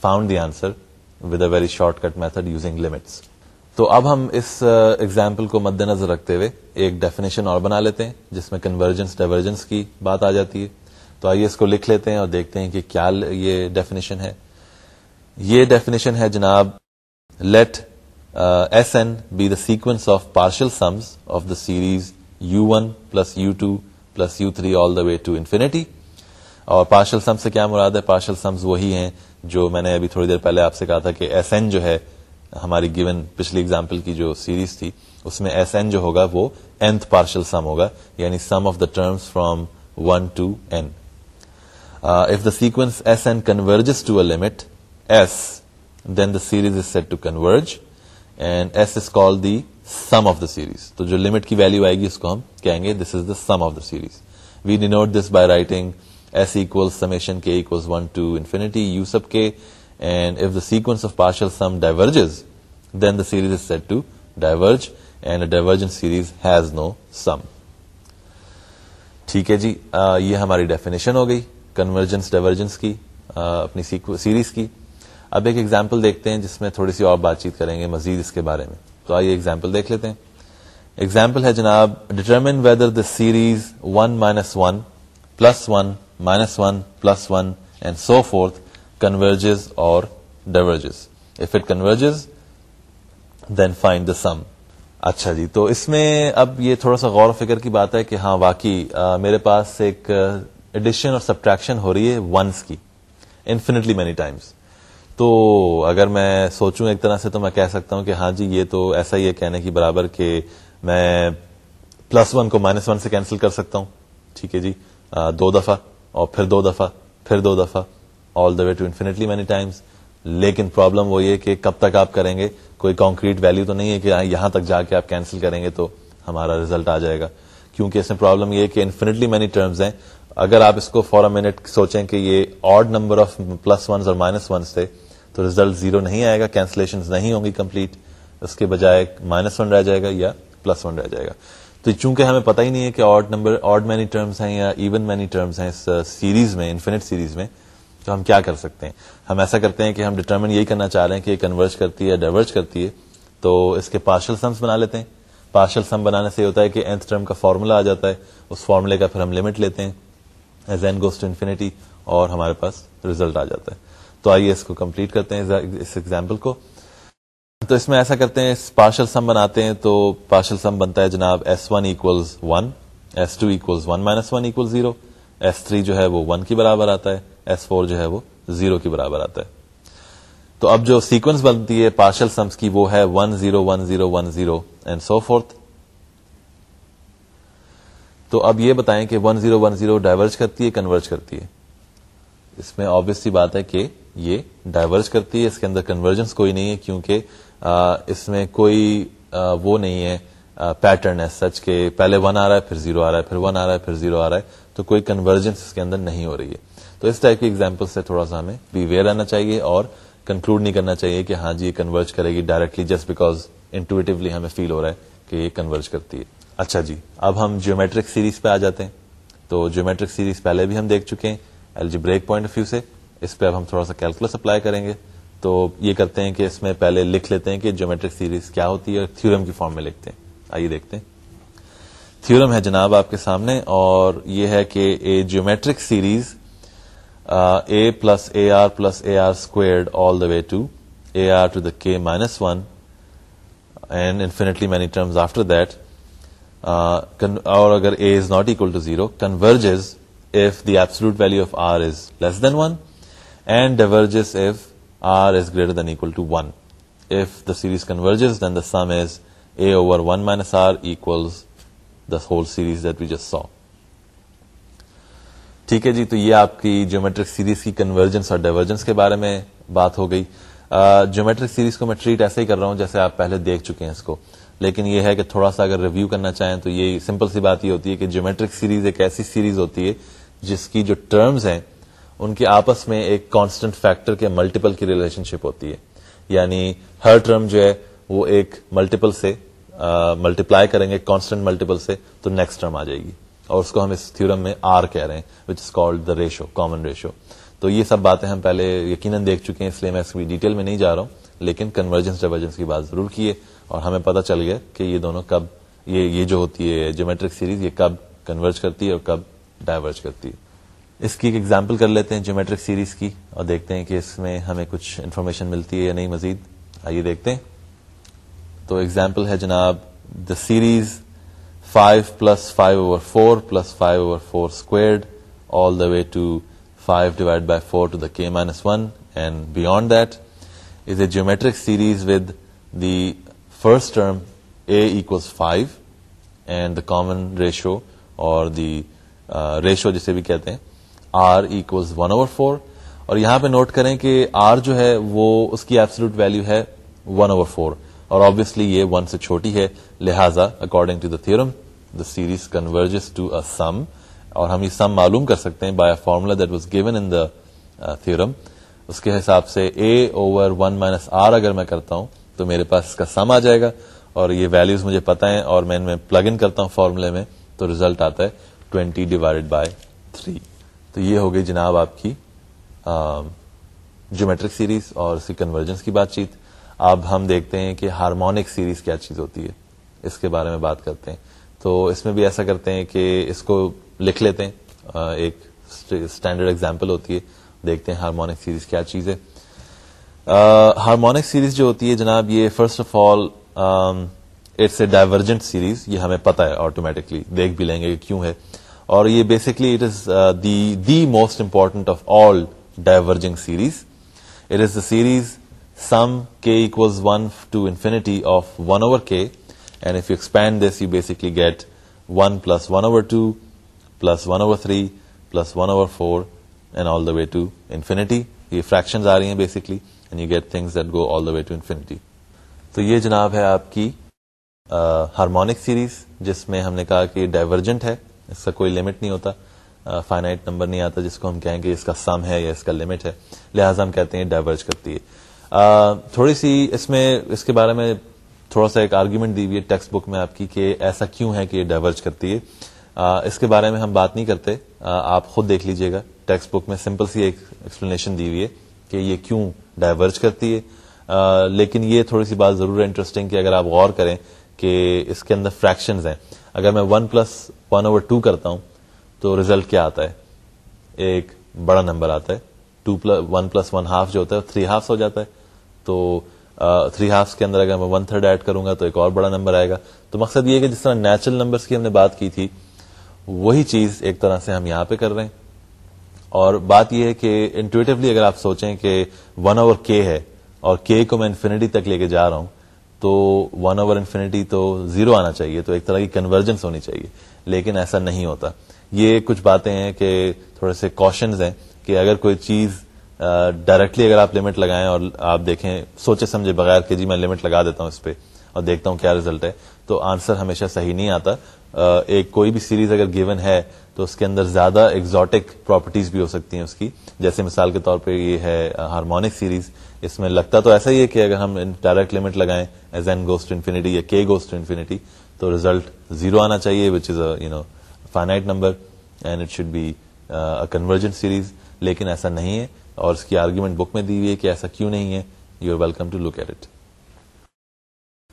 found the answer with a very short cut method using limits تو اب ہم اس uh, ایگزامپل کو مد نظر رکھتے ہوئے ایک ڈیفینیشن اور بنا لیتے ہیں، جس میں کنورجنس ڈائیورجنس کی بات آ جاتی ہے۔ تو آئیے اس کو لکھ لیتے ہیں اور دیکھتے ہیں کہ کیا یہ ڈیفینیشن ہے۔ یہ ڈیفینیشن ہے جناب let S n be the sequence of partial sums of the series u one plus u two plus u three all the way to infinity اور پارشل سم سے کیا مراد ہے؟ پارشل سمز وہی ہیں جو میں نے ابھی تھوڑی دیر پہلے آپ سے کہا تھا کہ ایس این جو ہے، ہماری گیون پچھلی اگزامپل کی جو سیریز تھی، اس میں ایس این جو ہوگا وہ اینتھ پارشل سم ہوگا یعنی sum of the terms from one to n if the sequence S n converges to a limit S then the series is said to converge and S is call the sum of the series تو جو لمٹ کی ویلو آئے گی اس کو ہم کہیں گے this is the sum of the series we denote this by writing S equal summation k equals one to infinity u sub k and if the sequence of partial sum diverges then the series is said to diverge and divergent series has no sum ٹھیک ہے جی یہ ہماری ڈیفینیشن ہو گئی کنورجنس ڈائیورجنس کی اپنی سیریز کی۔ اب ایک ایگزامپل دیکھتے ہیں جس میں تھوڑی سی اور بات چیت کریں گے، مزید اس کے بارے میں۔ تو آئیے ایگزامپل دیکھ لیتے ہیں۔ ایگزامپل ہے جناب determine whether the series one minus one plus one minus one plus one and so forth converges or diverges if it converges then find the sum اچھا جی تو اس میں اب یہ تھوڑا سا غور و فکر کی بات ہے کہ ہاں واقعی میرے پاس ایک ایڈیشن اور سبٹریکشن ہو رہی ہے ونس کی انفینٹلی مینی ٹائمس تو اگر میں سوچوں ایک طرح سے تو میں کہہ سکتا ہوں کہ ہاں جی یہ تو ایسا ہی ہے کہنے کی برابر کہ میں پلس ون کو مائنس ون سے کینسل کر سکتا ہوں۔ ٹھیک ہے جی۔ دو دفعہ اور پھر دو دفعہ، پھر دو دفعہ all the way to infinitely many times لیکن پرابلم وہ یہ کہ کب تک آپ کریں گے؟ کوئی کانکریٹ ویلو تو نہیں ہے کہ ہاں، یہاں تک جا کے آپ کینسل کریں گے تو ہمارا ریزلٹ آ جائے گا۔ کیونکہ اس میں پرابلم یہ ہے کہ انفینٹلی مینی ٹرمز ہیں۔ اگر آپ اس کو فور اے منٹ سوچیں کہ یہ odd number of plus ones اور مائنس ونس تھے تو ریزلٹ زیرو نہیں آئے گا کینسلیشن نہیں ہوں گی کمپلیٹ اس کے بجائے مائنس ون رہ جائے گا یا پلس ون رہ جائے گا۔ تو چونکہ ہمیں پتہ ہی نہیں ہے کہ odd number odd many terms ہیں یا ایون مینی ٹرمز ہیں اس uh, سیریز میں انفینٹ سیریز میں، تو ہم کیا کر سکتے ہیں؟ ہم ایسا کرتے ہیں کہ ہم ڈیٹرمن یہی کرنا چاہ رہے ہیں کہ یہ کنورج کرتی ہے ڈائیورج کرتی ہے، تو اس کے پارشل سمس بنا لیتے ہیں۔ پارشل سم بنانے سے یہ ہوتا ہے کہ اینتھ ٹرم کا فارمولا آ جاتا ہے، اس فارمولے کا پھر ہم لمٹ لیتے ہیں as n goes to infinity اور ہمارے پاس ریزلٹ آ جاتا ہے۔ تو آئیے اس کو کمپلیٹ کرتے ہیں اس ایگزامپل کو۔ تو اس میں ایسا کرتے ہیں پارشل سم بناتے ہیں تو پارشل سم بنتا ہے جناب S one equals one S two equals one minus one equal zero S three جو ہے وہ ون کی برابر آتا ہے ایس فور جو ہے وہ زیرو کی برابر آتا ہے۔ تو اب جو سیکوینس بنتی ہے پارشل سمس کی وہ ہے one zero one zero one zero and so forth تو اب یہ بتائیں کہ one zero one zero diverge کرتی ہے کنورج کرتی ہے۔ اس میں آبیس سی بات ہے کہ یہ ڈائیورج کرتی ہے، اس کے اندر کنورجنس کوئی نہیں ہے، کیونکہ اس میں کوئی وہ نہیں ہے پیٹرن ہے سچ کہ پہلے ون آ رہا ہے، پھر زیرو آ رہا ہے، پھر ون آ رہا ہے، پھر زیرو آ رہا ہے، تو کوئی کنورجنس اس کے اندر نہیں ہو رہی ہے۔ تو اس ٹائپ کی ایگزامپل سے تھوڑا سا ہمیں بی ویئر رہنا چاہیے اور کنکلوڈ نہیں کرنا چاہیے کہ ہاں جی یہ کنورج کرے گی ڈائریکٹلی جسٹ بیکاز انٹویٹولی ہمیں فیل ہو رہا ہے کہ یہ کنورج کرتی ہے۔ اچھا جی اب ہم جیومیٹرک سیریز پہ آ جاتے ہیں۔ تو جیومیٹرک سیریز پہلے بھی ہم دیکھ چکے ہیں algebraic point of view سے۔ اس پہ اب ہم تھوڑا سا کیلکولس اپلائی کریں گے۔ تو یہ کرتے ہیں کہ اس میں پہلے لکھ لیتے ہیں کہ جیومیٹرک سیریز کیا ہوتی ہے اور تھیورم کی فارم میں لکھتے ہیں۔ آئیے دیکھتے ہیں۔ تھیورم ہے جناب آپ کے سامنے اور یہ ہے کہ a geometric series a plus a r plus a r squared all the way to a r to the k minus one and infinitely many terms after that اور اگر a is not equal to zero converges if the absolute value of r is less than one and diverges if r is greater than equal to 1. If the series converges, then the sum is a over 1 minus r equals the whole series that we just saw. ٹھیک ہے جی تو یہ آپ کی جیومیٹرک سیریز کی کنورجنس اور ڈائیورجنس کے بارے میں بات ہو گئی جیومیٹرک سیریز کو میں ٹریٹ ایسے ہی کر رہا ہوں جیسے آپ پہلے دیکھ چکے ہیں اس کو لیکن یہ ہے کہ تھوڑا سا اگر ریویو کرنا چاہیں تو یہ سمپل سی بات یہ ہوتی ہے کہ جیومیٹرک سیریز ایک ایسی سیریز ہوتی ہے جس کی جو ٹرمز ہیں ان کے آپس میں ایک کانسٹنٹ فیکٹر کے ملٹیپل کی ریلیشن شپ ہوتی ہے۔ یعنی ہر ٹرم جو ہے وہ ایک ملٹیپل سے ملٹیپلائی کریں گے کانسٹنٹ ملٹیپل سے، تو نیکسٹ ٹرم آ جائے گی۔ اور اس کو ہم اس تھورم میں آر کہہ رہے ہیں which is called the ratio common ratio تو یہ سب باتیں ہم پہلے یقیناً دیکھ چکے ہیں، اس لیے میں اس کی ڈیٹیل میں نہیں جا رہا ہوں۔ لیکن کنورجنس ڈائیورجنس کی بات ضرور کی ہے۔ اور ہمیں پتہ چل گیا کہ یہ دونوں کب، یہ یہ جو ہوتی ہے جیومیٹرک سیریز یہ کب کنورج کرتی ہے اور کب ڈائیورج کرتی ہے۔ اس کی ایک ایگزامپل کر لیتے ہیں جیومیٹرک سیریز کی اور دیکھتے ہیں کہ اس میں ہمیں کچھ انفارمیشن ملتی ہے یا نہیں مزید۔ آئیے دیکھتے ہیں۔ تو ایگزامپل ہے جناب the series five plus five over four plus five over four squared all the way to five divided by four to the k minus one and beyond that is a geometric series with the first term a equals five and the common ratio or the ratio جسے بھی کہتے ہیں r equals one over four اور یہاں پہ نوٹ کریں کہ آر جو ہے وہ اس کی ایبسلوٹ ویلو ہے ون اوور فور اور آبیسلی یہ ون سے چھوٹی ہے. لہذا according to the theorem the series converges to a sum اور ہم یہ سم معلوم کر سکتے ہیں by a formula that was given in the theorem اس کے حساب سے a over one minus r اگر میں کرتا ہوں، تو میرے پاس اس کا سم آ جائے گا. اور یہ ویلوز مجھے پتا ہے اور میں ان میں پلگ ان کرتا ہوں فارمولے میں، تو ریزلٹ آتا ہے ٹوینٹی ڈیوائڈ بائی تھری تو یہ ہو گئی جناب آپ کی جیومیٹرک سیریز اور اس کی کنورجنس کی بات چیت۔ اب ہم دیکھتے ہیں کہ ہارمونک سیریز کیا چیز ہوتی ہے۔ اس کے بارے میں بات کرتے ہیں۔ تو اس میں بھی ایسا کرتے ہیں کہ اس کو لکھ لیتے ہیں۔ ایک اسٹینڈرڈ ایگزامپل ہوتی ہے۔ دیکھتے ہیں ہارمونک سیریز کیا چیز ہے۔ ہارمونک سیریز جو ہوتی ہے جناب، یہ first of all it's a divergent series یہ ہمیں پتا ہے آٹومیٹکلی دیکھ بھی لیں گے کہ کیوں ہے۔ اور یہ basically it is the the most important of all diverging series it is the series sum k equals one to infinity of one over k and if you expand this you basically get one plus one over two plus one over three plus one over four and all the way to infinity یہ فریکشن آ رہی ہیں basically and you get things that go all the way to infinity تو یہ جناب ہے آپ کی ہارمونک uh, سیریز جس میں ہم نے کہا کہ ڈائیورجنٹ ہے اس کا کوئی لمٹ نہیں ہوتا فائنائٹ نمبر نہیں آتا جس کو ہم کہیں گے اس کا سم ہے یا اس کا لمٹ ہے۔ لہٰذا ہم کہتے ہیں ڈائیورج کرتی ہے۔ تھوڑی سی اس میں، اس کے بارے میں تھوڑا سا ایک آرگیومنٹ دی ہوئی ہے ٹیکسٹ بک میں آپ کی کہ ایسا کیوں ہے کہ یہ ڈائیورج کرتی ہے۔ اس کے بارے میں ہم بات نہیں کرتے۔ آپ خود دیکھ لیجیے گا۔ ٹیکسٹ بک میں سمپل سی ایک ایکسپلینیشن دی ہوئی ہے کہ یہ کیوں ڈائیورج کرتی ہے۔ لیکن یہ تھوڑی سی بات ضرور ہے انٹرسٹنگ کہ اگر آپ غور کریں کہ اس کے اندر فریکشنز ہیں۔ اگر میں one plus one over two کرتا ہوں تو ریزلٹ کیا آتا ہے؟ ایک بڑا نمبر آتا ہے۔ Two plus one plus one half جو ہوتا ہے تھری ہاف ہو جاتا ہے۔ تو تھری ہاف کے اندر اگر میں ون تھرڈ ایڈ کروں گا تو ایک اور بڑا نمبر آئے گا۔ تو مقصد یہ کہ جس طرح نیچرل نمبرس کی ہم نے بات کی تھی، وہی چیز ایک طرح سے ہم یہاں پہ کر رہے ہیں۔ اور بات یہ ہے کہ انٹویٹولی اگر آپ سوچیں کہ ون اوور کے ہے اور کے کو میں انفینٹی تک لے کے جا رہا ہوں تو ون اوور انفینٹی تو زیرو آنا چاہیے، تو ایک طرح کی کنورجنس ہونی چاہیے، لیکن ایسا نہیں ہوتا۔ یہ کچھ باتیں ہیں کہ تھوڑے سے کوشنز ہیں کہ اگر کوئی چیز ڈائریکٹلی اگر آپ لمٹ لگائیں اور آپ دیکھیں، سوچے سمجھے بغیر کہ جی میں لمٹ لگا دیتا ہوں اس پہ اور دیکھتا ہوں کیا ریزلٹ ہے، تو آنسر ہمیشہ صحیح نہیں آتا۔ ایک کوئی بھی سیریز اگر گیون ہے تو اس کے اندر زیادہ ایگزوٹک پراپرٹیز بھی ہو سکتی ہیں اس کی۔ جیسے مثال کے طور پہ یہ ہے ہارمونک سیریز اس میں لگتا تو ایسا ہی ہے کہ اگر ہم ڈائریکٹ لمٹ لگائیں as n goes to infinity یا کے گوز ٹو انفینٹی تو ریزلٹ زیرو آنا چاہیے which is you know finite number and it should be convergent series لیکن ایسا نہیں ہے، اور اس کی آرگیومنٹ بک میں دی ہوئی ہے کہ ایسا کیوں نہیں ہے you are welcome to look at it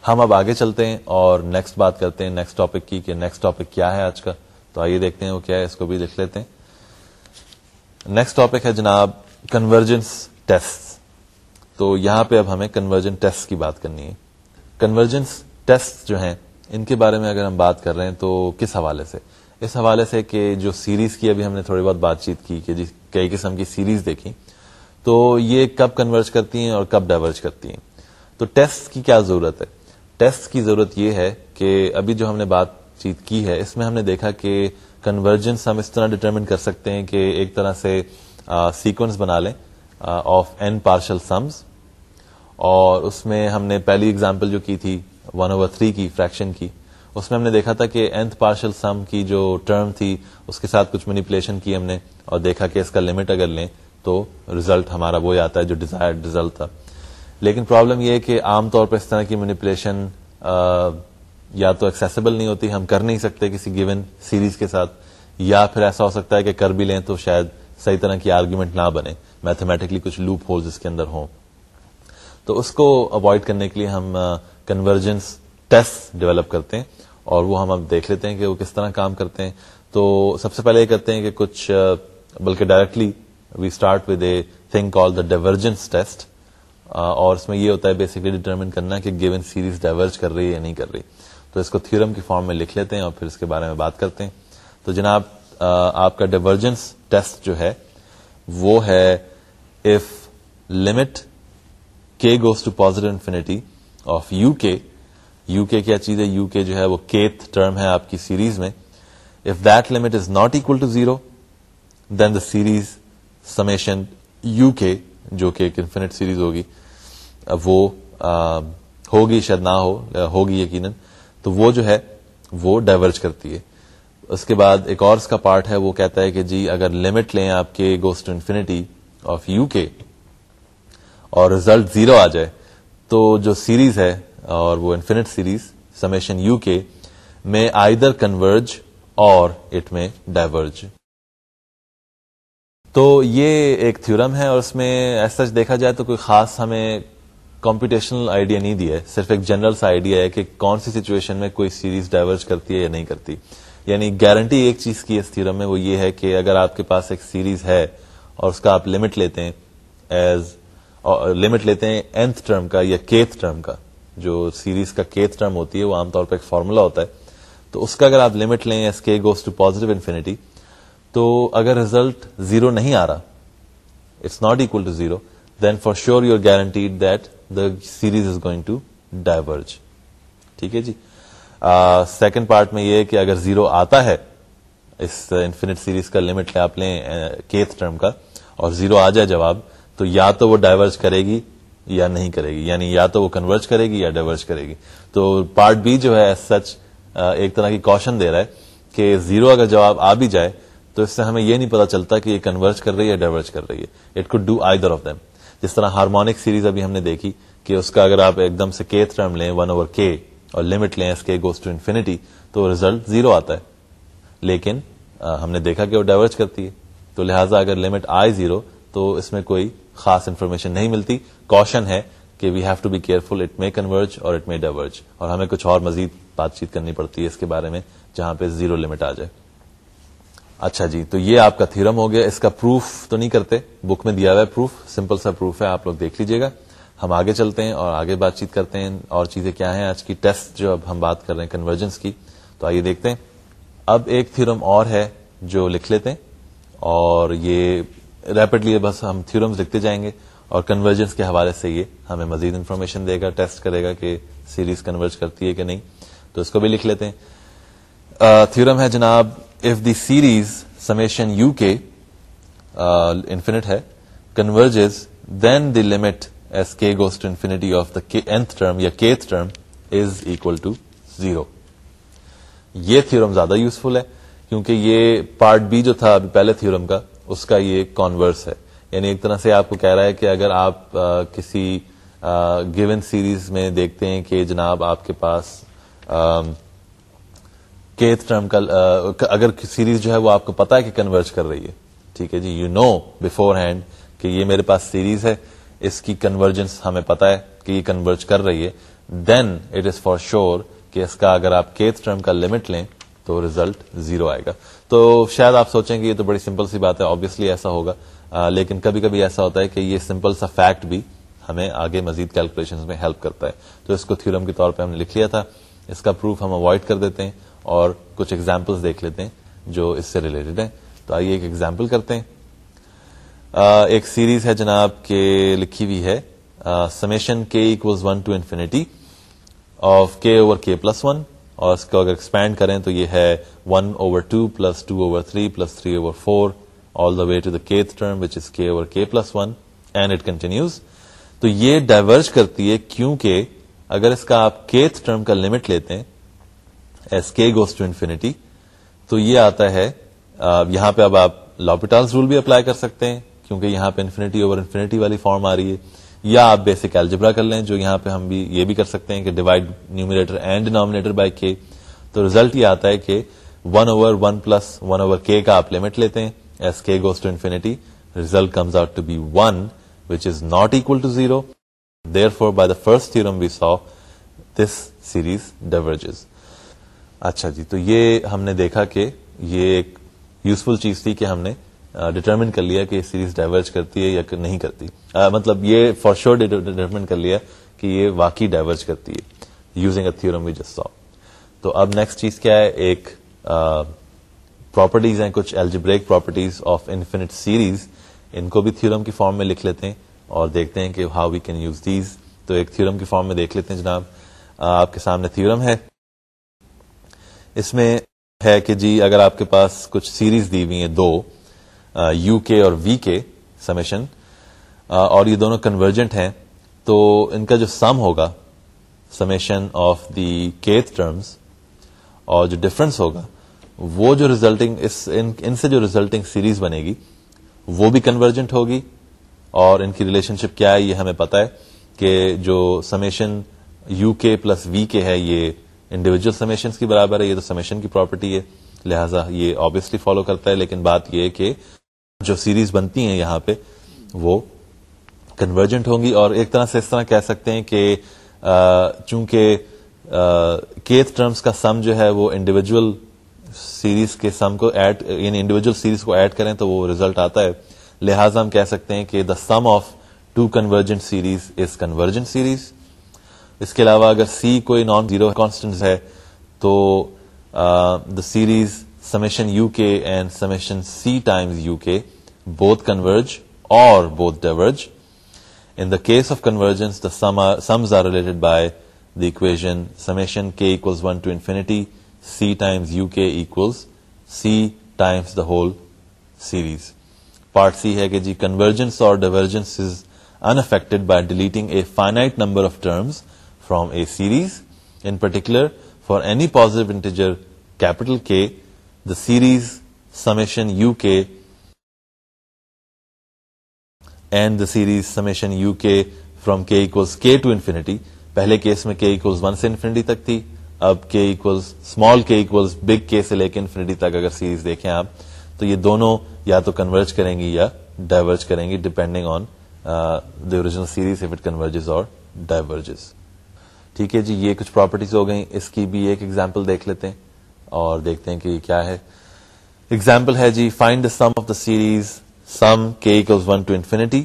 ہم اب آگے چلتے ہیں اور نیکسٹ بات کرتے ہیں نیکسٹ ٹاپک کی، کہ نیکسٹ ٹاپک کیا ہے آج کا. تو آئیے دیکھتے ہیں وہ کیا ہے، اس کو بھی لکھ لیتے ہیں. نیکسٹ ٹاپک ہے جناب کنورجنس ٹیسٹ تو یہاں پہ اب ہمیں کنورجن ٹیسٹ کی بات کرنی ہے۔ کنورجنس ٹیسٹ جو ہیں، ان کے بارے میں اگر ہم بات کر رہے ہیں تو کس حوالے سے؟ اس حوالے سے کہ جو سیریز کی ابھی ہم نے تھوڑی بہت بات چیت کی کہ کئی قسم کی سیریز دیکھی، تو یہ کب کنورج کرتی ہیں اور کب ڈائیورج کرتی ہیں۔ تو ٹیسٹ کی کیا ضرورت ہے؟ ٹیسٹ کی ضرورت یہ ہے کہ ابھی جو ہم نے بات چیت کی ہے، اس میں ہم نے دیکھا کہ کنورجنس ہم اس طرح ڈٹرمن کر سکتے ہیں کہ ایک طرح سے سیکوینس بنا لیں۔ آف این پارشل سمز اور اس میں ہم نے پہلی اگزامپل جو کی تھی ون اوور تھری کی فریکشن کی، اس میں ہم نے دیکھا تھا کہ اینتھ پارشل سم کی جو ٹرم تھی، اس کے ساتھ کچھ مینیپولیشن کی ہم نے اور دیکھا کہ اس کا لمٹ اگر لیں تو ریزلٹ ہمارا وہی آتا ہے جو ڈیزائر ریزلٹ تھا۔ لیکن پرابلم یہ ہے کہ عام طور پر اس طرح کی مینیپولیشن یا تو ایکسیسیبل نہیں ہوتی، ہم کر نہیں سکتے کسی گیون سیریز کے ساتھ، یا پھر ایسا ہو سکتا ہے کہ کر بھی لیں تو شاید صحیح طرح کی آرگیومنٹ نہ بنے میتھمیٹکلی کچھ لوپ ہولز اس کے اندر ہوں۔ تو اس کو اوائڈ کرنے کے لیے ہم کنورجنس ٹیسٹ ڈیولپ کرتے ہیں اور وہ ہم اب دیکھ لیتے ہیں کہ وہ کس طرح کام کرتے ہیں۔ تو سب سے پہلے یہ کرتے ہیں کہ کچھ بلکہ directly we start with a thing called the divergence test اور اس میں یہ ہوتا ہے بیسکلی ڈیٹرمن کرنا کہ گیون سیریز ڈائیورج کر رہی ہے یا نہیں کر رہی۔ تو اس کو تھیورم کی فارم میں لکھ لیتے ہیں اور پھر اس کے بارے میں بات کرتے ہیں۔ تو جناب آپ کا ڈائورجنس ٹیسٹ جو ہے، وہ ہے if limit k goes to positive infinity of u k u k کیا چیز ہے؟ یو کے جو ہے وہ کیتھ ٹرم ہے آپ کی سیریز میں۔ If that limit is not equal to zero then the series summation u k جو کہ ایک انفینٹ سیریز ہوگی، وہ ہوگی شاید نہ ہو ہوگی یقیناً۔ تو وہ جو ہے، وہ ڈائیورج کرتی ہے۔ اس کے بعد ایک اور اس کا پارٹ ہے، وہ کہتا ہے کہ جی اگر لمٹ لیں آپ کے goes to infinity of u کے اور ریزلٹ زیرو آ جائے، تو جو سیریز ہے اور وہ infinite series summation u k may either converge or it may diverge تو یہ ایک تھورم ہے اور اس میں ایسا دیکھا جائے تو کوئی خاص ہمیں کمپٹیشنل آئیڈیا نہیں دیا ہے، صرف ایک جنرل سا آئیڈیا ہے کہ کون سی سچویشن میں کوئی سیریز ڈائیورج کرتی ہے یا نہیں کرتی۔ یعنی گارنٹی ایک چیز کی اس تھیورم میں وہ یہ ہے کہ اگر آپ کے پاس ایک سیریز ہے اور اس کا آپ لمٹ لیتے ہیں ایز لمٹ لیتے ہیں اینتھ ٹرم کا یا کیتھ ٹرم کا، جو سیریز کا کیتھ ٹرم ہوتی ہے وہ عام طور پہ ایک فارمولا ہوتا ہے، تو اس کا اگر آپ لمٹ لیں S k goes to positive infinity تو اگر ریزلٹ زیرو نہیں آ رہا it's not equal to zero then for sure you guaranteed that the series is going to diverge ٹھیک ہے جی؟ سیکنڈ پارٹ میں یہ کہ اگر زیرو آتا ہے، اس انفینٹ سیریز کا لمٹ آپ لیں کیتھ ٹرم کا، اور زیرو آ جائے جواب، تو یا تو وہ ڈائیورج کرے گی یا نہیں کرے گی یعنی یا تو وہ کنورج کرے گی یا ڈائیورج کرے گی۔ تو پارٹ بی جو ہے سچ ایک طرح کی کوشن دے رہا ہے کہ زیرو اگر جواب آ بھی جائے، تو اس سے ہمیں یہ نہیں پتا چلتا کہ یہ کنورج کر رہی ہے یا ڈائیورج کر رہی ہے۔ It could do either of them جس طرح ہارمونک سیریز ابھی ہم نے دیکھی کہ اس کا اگر آپ ایک دم سے کے ٹرم لیں ون اوور کے اور لمٹ لیں اس کے گوز ٹو انفینٹی تو ریزلٹ زیرو آتا ہے۔ لیکن ہم نے دیکھا کہ وہ ڈائیورج کرتی ہے۔ تو لہٰذا اگر لمٹ آئے زیرو تو اس میں کوئی خاص انفارمیشن نہیں ملتی۔ کوشن ہے کہ we have to be careful it may converge or it may diverge اور ہمیں کچھ اور مزید بات چیت کرنی پڑتی ہے اس کے بارے میں، جہاں پہ زیرو لمٹ آ جائے۔ اچھا جی تو یہ آپ کا تھیورم ہو گیا۔ اس کا پروف تو نہیں کرتے۔ بک میں دیا ہوا ہے پروف سمپل سا پروف ہے، آپ لوگ دیکھ لیجیے گا۔ ہم آگے چلتے ہیں اور آگے بات چیت کرتے ہیں اور چیزیں کیا ہیں؟ آج کی ٹیسٹ جو اب ہم بات کر رہے ہیں کنورجنس کی۔ تو آئیے دیکھتے ہیں۔ اب ایک تھیورم اور ہے جو لکھ لیتے ہیں اور یہ ریپڈلی بس ہم تھورمز لکھتے جائیں گے اور کنورجنس کے حوالے سے یہ ہمیں مزید انفارمیشن دے گا ٹیسٹ کرے گا کہ سیریز کنورج کرتی ہے کہ نہیں۔ تو اس کو بھی لکھ لیتے ہیں۔ تھورم ہے جناب if the series summation u k infinite ہے converges then the limit as k goes to infinity of the nth term یا kth term is equal to zero یہ تھورم زیادہ یوزفل ہے، کیونکہ یہ پارٹ بی جو تھا ابھی پہلے تھورم کا، اس کا یہ کانورس ہے۔ یعنی ایک طرح سے آپ کو کہہ رہا ہے کہ اگر آپ کسی گیون سیریز میں دیکھتے ہیں کہ جناب آپ کے پاس کیتھ ٹرم کا اگر سیریز جو ہے وہ آپ کو پتا ہے کہ کنورج کر رہی ہے۔ ٹھیک ہے جی یو نو بفور ہینڈ کہ یہ میرے پاس سیریز ہے۔ اس کی کنورجنس ہمیں پتا ہے کہ یہ کنورج کر رہی ہے. Then it is for sure کہ اس کا اگر آپ کیتھ ٹرم کا لمٹ لیں تو ریزلٹ زیرو آئے گا. تو شاید آپ سوچیں کہ یہ تو بڑی سمپل سی بات ہے. آبیسلی ایسا ہوگا. آ, لیکن کبھی کبھی ایسا ہوتا ہے کہ یہ سمپل سا فیکٹ بھی ہمیں آگے مزید کیلکولیشن میں ہیلپ کرتا ہے. تو اس کو تھورم کے طور پہ ہم نے لکھ لیا تھا. اس کا پروف ہم اوائڈ کر دیتے ہیں اور کچھ ایگزامپل دیکھ لیتے ہیں جو اس سے ریلیٹڈ ہیں. تو آئیے ایک ایگزامپل کرتے ہیں. ایک سیریز ہے جناب کے لکھی ہوئی ہے summation k equals one to infinity of k over k plus one اور اس کو اگر ایکسپینڈ کریں تو یہ ہے one over two plus two over three plus three over four all the way to the kth term which is k over k plus one and it continues تو یہ ڈائیورج کرتی ہے کیونکہ اگر اس کا آپ کیتھ ٹرم کا لمٹ لیتے ہیں as k goes to infinity تو یہ آتا ہے یہاں پہ اب آپ لاپیٹالس رول بھی اپلائی کر سکتے ہیں۔ کیونکہ یہاں پہ انفینٹی اوور انفینٹی والی فارم آ رہی ہے، یا آپ بیسک الجبرا کر لیں، جو یہاں پہ ہم بھی یہ بھی کر سکتے ہیں کہ divide numerator and denominator by k تو ریزلٹ یہ آتا ہے کہ one over one plus one over k کا آپ لمٹ لیتے ہیں as k goes to infinity result comes out to be one which is not equal to zero therefore by the first theorem we saw this series diverges اچھا جی تو یہ ہم نے دیکھا کہ یہ ایک یوزفل چیز تھی کہ ہم نے ڈٹرمن کر لیا کہ یہ سیریز ڈائیورج کرتی ہے یا نہیں کرتی۔ مطلب یہ فار شیور ڈٹرمن کر لیا کہ یہ واقعی ڈائیورج کرتی ہے using a theorem we just saw تو اب نیکسٹ چیز کیا ہے؟ ایک پراپرٹیز ہیں، کچھ algebraic properties of infinite series ان کو بھی تھورم کی فارم میں لکھ لیتے ہیں اور دیکھتے ہیں کہ how we can use these تو ایک تھورم کی فارم میں دیکھ لیتے ہیں جناب۔ آپ کے سامنے تھورم ہے۔ اس میں ہے کہ جی اگر آپ کے پاس کچھ سیریز دی ہوئی ہیں، دو یو کے اور وی کے سمیشن اور یہ دونوں کنورجنٹ ہیں، تو ان کا جو سم ہوگا summation of the kth terms اور جو ڈفرنس ہوگا، وہ جو ریزلٹنگ اس، ان سے جو ریزلٹنگ سیریز بنے گی وہ بھی کنورجنٹ ہوگی، اور ان کی ریلیشن شپ کیا ہے، یہ ہمیں پتا ہے کہ جو summation u k plus v k ہے، یہ انڈیویجل سمیشن کی برابر ہے، یہ تو سمیشن کی پراپرٹی ہے، لہٰذا یہ آبیسلی فالو کرتا ہے، لیکن بات یہ کہ جو سیریز بنتی ہیں یہاں پہ، وہ کنورجنٹ ہوں گی اور ایک طرح سے اس طرح کہہ سکتے ہیں کہ چونکہ کیتھ ٹرمز کا سم جو ہے وہ انڈیویجل سیریز کے سم کو ایڈ یعنی انڈیویجل سیریز کو ایڈ کریں تو وہ ریزلٹ آتا ہے۔ لہٰذا ہم کہہ سکتے ہیں کہ the sum of two convergent series is convergent series اس کے علاوہ اگر سی کوئی نان زیرو کانسٹنٹ ہے تو the series summation uk and summation c times uk both converge or both diverge. In the case of convergence, the sums are related by the equation summation k equals 1 to infinity c times uk equals c times the whole series. Part C hai ki convergence or divergence is unaffected by deleting a finite number of terms from a series. In particular, for any positive integer capital K, the series summation uk and the series summation uk from k equals k to infinity. پہلے کیس میں کے ایکولز ون سے انفینٹی تک تھی. اب k equals small k equals big k سے لے کے انفینٹی تک اگر سیریز دیکھیں آپ، تو یہ دونوں یا تو کنورج کریں گی یا ڈائیورج کریں گی depending on the original series if it converges اور ڈائیورجز ٹھیک ہے جی یہ کچھ پراپرٹیز ہو گئیں. اس کی بھی ایک ایگزامپل دیکھ لیتے ہیں اور دیکھتے ہیں کہ یہ کیا ہے. ایگزامپل ہے جی find the sum of the series sum k one to infinity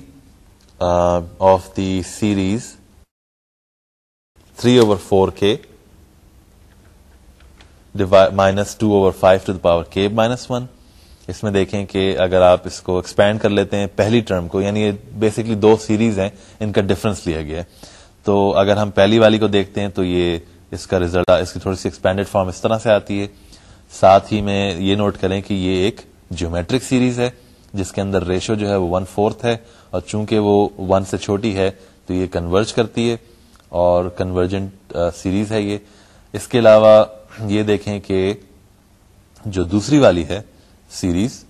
of the series three over four k minus two over five to the power k minus one اس میں دیکھیں کہ اگر آپ اس کو ایکسپینڈ کر لیتے ہیں پہلی ٹرم کو یعنی یہ بیسکلی دو سیریز ہیں، ان کا ڈفرنس لیا گیا ہے۔ تو اگر ہم پہلی والی کو دیکھتے ہیں تو یہ اس کا ریزلٹ اس کی تھوڑی سی ایکسپینڈیڈ فارم اس طرح سے آتی ہے۔ ساتھ ہی میں یہ نوٹ کریں کہ یہ ایک جیومیٹرک سیریز ہے۔ جس کے اندر ریشو جو ہے وہ ون فورتھ ہے، اور چونکہ وہ ون سے چھوٹی ہے تو یہ کنورج کرتی ہے، اور کنورجنٹ سیریز ہے یہ۔ اس کے علاوہ یہ دیکھیں کہ جو دوسری والی ہے سیریز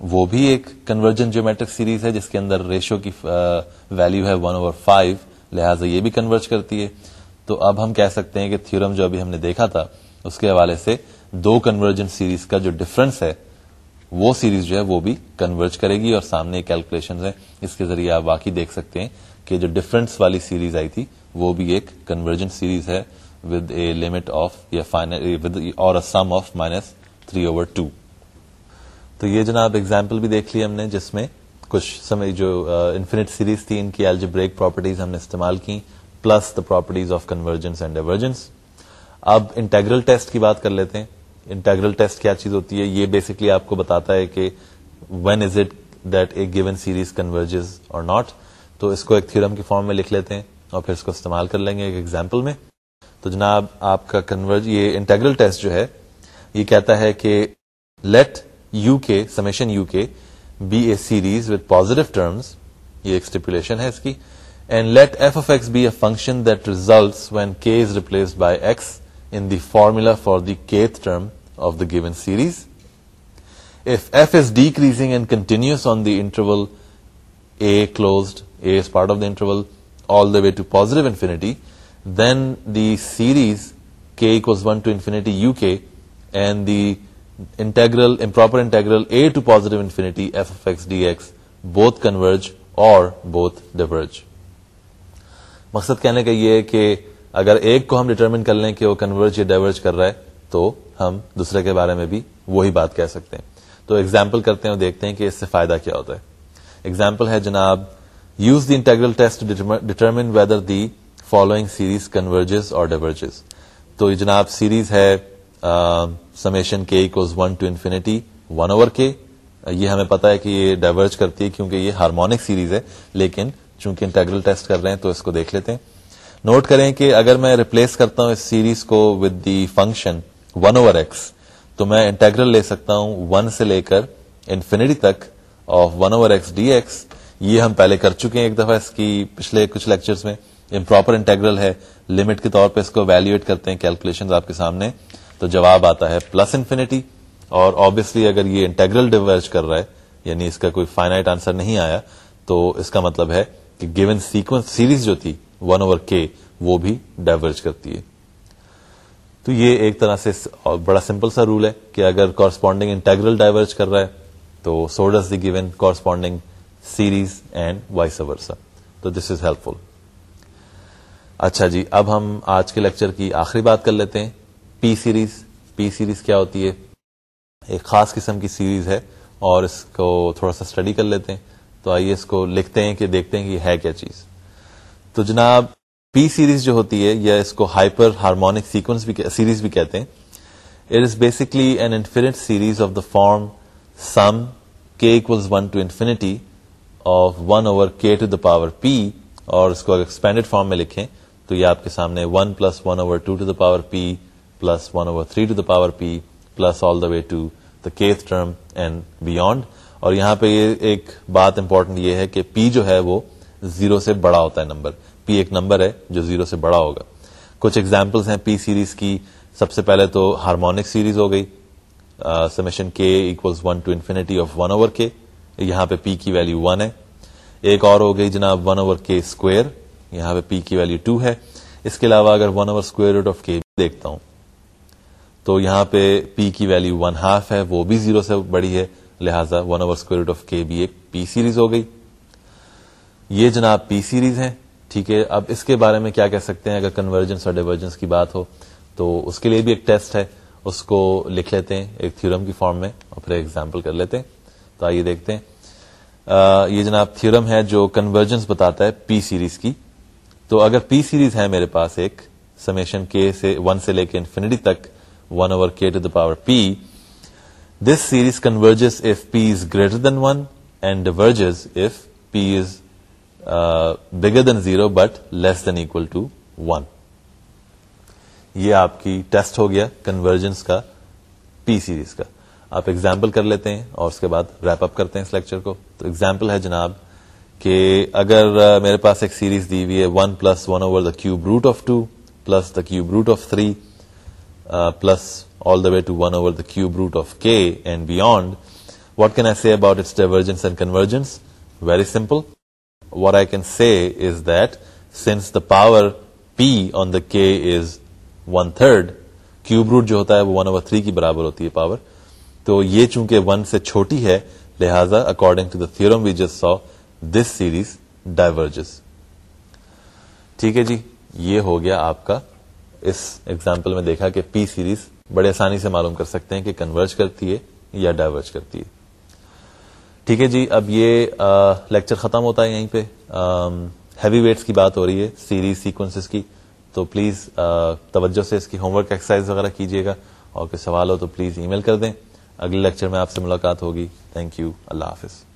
وہ بھی ایک کنورجن جیومیٹرک سیریز ہے، جس کے اندر ریشو کی ویلو ہے ون اوور فائیو لہٰذا یہ بھی کنورج کرتی ہے۔ تو اب ہم کہہ سکتے ہیں کہ تھیورم جو ابھی ہم نے دیکھا تھا، اس کے حوالے سے دو کنورجن سیریز کا جو ڈفرنس ہے وہ سیریز جو ہے وہ بھی کنورج کرے گی اور سامنے کیلکولیشن ہے اس کے ذریعے آپ واقعی دیکھ سکتے ہیں کہ جو ڈفرنس والی سیریز آئی تھی، وہ بھی ایک کنورجن سیریز ہے ود اے لمٹ آف یا اور sum of minus three over two تو یہ جناب اگزامپل بھی دیکھ لی ہم نے، جس میں کچھ سمے جو eh, انفینٹ سیریز تھی، ان کی ایلج بریک پراپرٹیز ہم نے استعمال کی plus the properties of convergence and divergence اب انٹیگرل ٹیسٹ کی بات کر لیتے ہیں۔ انٹیگرل ٹیسٹ کیا چیز ہوتی ہے، یہ بیسکلی آپ کو بتاتا ہے کہ when is it that a given series converges اور ناٹ تو اس کو ایک تھیورم کی فارم میں لکھ لیتے ہیں اور پھر اس کو استعمال کر لیں گے ایک ایگزامپل میں۔ تو جناب، آپ کا کنورج یہ انٹیگرل ٹیسٹ جو ہے، یہ کہتا ہے کہ let u k summation u k be a series with positive terms یہ ایک اسٹیپولیشن ہے اس کی and let f of x be a function that result when k is replaced by x in the formula for the kth term of the given series f f is decreasing and continuous on the interval a closed a is part of the interval all the way to positive infinity then the series k equals one to infinity u k and the integral improper integral a to positive infinity f f x d x both converge اور بوتھ ڈیورج مقصد کہنے کا یہ ہے کہ اگر ایک کو ہم ڈیٹرمن کر لیں کہ وہ کنورج یا ڈائیورج کر رہا ہے، تو ہم دوسرے کے بارے میں بھی وہی بات کہہ سکتے ہیں۔ تو ایگزامپل کرتے ہیں اور دیکھتے ہیں کہ اس سے فائدہ کیا ہوتا ہے۔ ایگزامپل ہے جناب use the integral test determine whether the following series converges اور ڈیورجز تو جناب سیریز ہے summation k one to infinity one over k یہ ہمیں پتا ہے کہ یہ ڈائیورج کرتی ہے کیونکہ یہ ہارمونک سیریز ہے، لیکن چونکہ انٹیگرل ٹیسٹ کر رہے ہیں تو اس کو دیکھ لیتے ہیں۔ نوٹ کریں کہ اگر میں ریپلیس کرتا ہوں اس سیریز کو with the function one over x تو میں انٹیگرل لے سکتا ہوں ون سے لے کر انفینٹی تک of one over x d x یہ ہم پہلے کر چکے ہیں ایک دفعہ اس کی پچھلے کچھ لیکچرز میں. امپراپر انٹیگرل ہے. لمٹ کے طور پہ اس کو ویلویٹ کرتے ہیں کیلکولیشن آپ کے سامنے. تو جواب آتا ہے پلس انفینٹی اور آبیسلی اگر یہ انٹیگرل ڈیورج کر رہا ہے یعنی اس کا کوئی فائنائٹ آنسر نہیں آیا، تو اس کا مطلب ہے کہ گیون سیکوینس سیریز جو تھی ون اوور کے وہ بھی ڈائیورج کرتی ہے۔ تو یہ ایک طرح سے بڑا سمپل سا رول ہے کہ اگر کورسپونڈنگ انٹیگرل ڈائیورج کر رہا ہے، تو so does the given corresponding series and vice versa تو دس از ہیلپ فل اچھا جی اب ہم آج کے لیکچر کی آخری بات کر لیتے ہیں۔ پی سیریز پی سیریز کیا ہوتی ہے؟ ایک خاص قسم کی سیریز ہے اور اس کو تھوڑا سا اسٹڈی کر لیتے ہیں۔ تو آئیے اس کو لکھتے ہیں کہ دیکھتے ہیں کہ ہے کیا چیز۔ تو جناب پی سیریز جو ہوتی ہے یا اس کو ہائپر ہارمونک سیکوینس بھی سیریز بھی کہتے ہیں it is basically an infinite series of the form sum k one to infinity of one over k to the power p اور اس کو اگر ایکسپینڈیڈ فارم میں لکھیں تو یہ آپ کے سامنے one plus one over two to the power p plus one over three to the power p plus all the way to the kth term and beyond اور یہاں پہ یہ ایک بات امپورٹنٹ یہ ہے کہ پی جو ہے وہ زیرو سے بڑا ہوتا ہے نمبر پی ایک نمبر ہے جو زیرو سے بڑا ہوگا۔ کچھ ایگزامپلس ہیں پی سیریز کی۔ سب سے پہلے تو ہارمونک سیریز ہو گئی۔ Summation k equals one to infinity of one over k یہاں پہ پی کی ویلو ون ہے۔ ایک اور ہو گئی جناب ون اوور کے اسکوئر یہاں پہ پی کی ویلو ٹو ہے۔ اس کے علاوہ اگر one over square root of k دیکھتا ہوں، تو یہاں پہ پی کی ویلو ون ہاف ہے۔ وہ بھی زیرو سے بڑی ہے۔ لہذا one over square root of k بھی ایک پی سیریز ہو گئی۔ یہ جناب پی سیریز ہے ٹھیک ہے، اب اس کے بارے میں کیا کہہ سکتے ہیں؟ اگر کنورجنس اور ڈیورجنس کی بات ہو، تو اس کے لیے بھی ایک ٹیسٹ ہے۔ اس کو لکھ لیتے ہیں ایک تھیورم کی فارم میں اور پھر ایگزامپل کر لیتے ہیں۔ تو آئیے دیکھتے ہیں۔ یہ جناب تھیورم ہے جو کنورجنس بتاتا ہے پی سیریز کی۔ تو اگر پی سیریز ہے میرے پاس ایک سمیشن کے سے ون سے لے کے انفینٹی تک one over k to the power p this series converges if p is greater than one and diverges if p is bigger than zero but less than equal to one یہ آپ کی ٹیسٹ ہو گیا کنورجنس کا پی سیریز کا۔ آپ ایگزامپل کر لیتے ہیں اور اس کے بعد ریپ اپ کرتے ہیں اس لیکچر کو۔ تو ایگزامپل ہے جناب کہ اگر میرے پاس ایک سیریز دی ہوئی ہے one plus one over the cube root of two plus the cube root of three plus all the way to one over the cube root of k and beyond what can I see about its divergence and convergence very simple what I can see is that since the power p on the k is one third cube root جو ہوتا ہے وہ ون اوور تھری کی برابر ہوتی ہے پاور تو یہ چونکہ ون سے چھوٹی ہے، لہذا according to the theorem we just saw this series diverges ٹھیک ہے جی یہ ہو گیا آپ کا اس ایگزامپل میں دیکھا کہ پی سیریز بڑے آسانی سے معلوم کر سکتے ہیں کہ کنورج کرتی ہے یا ڈائیورج کرتی ہے۔ ٹھیک ہے جی اب یہ لیکچر ختم ہوتا ہے یہیں پہ۔ ہیوی ویٹس کی بات ہو رہی ہے سیریز سیکوینسز کی۔ تو پلیز توجہ سے اس کی ہوم ورک ایکسرسائز وغیرہ کیجیے گا۔ اور کوئی سوال ہو تو پلیز ای میل کر دیں۔ اگلے لیکچر میں آپ سے ملاقات ہوگی۔ تھینک یو اللہ حافظ۔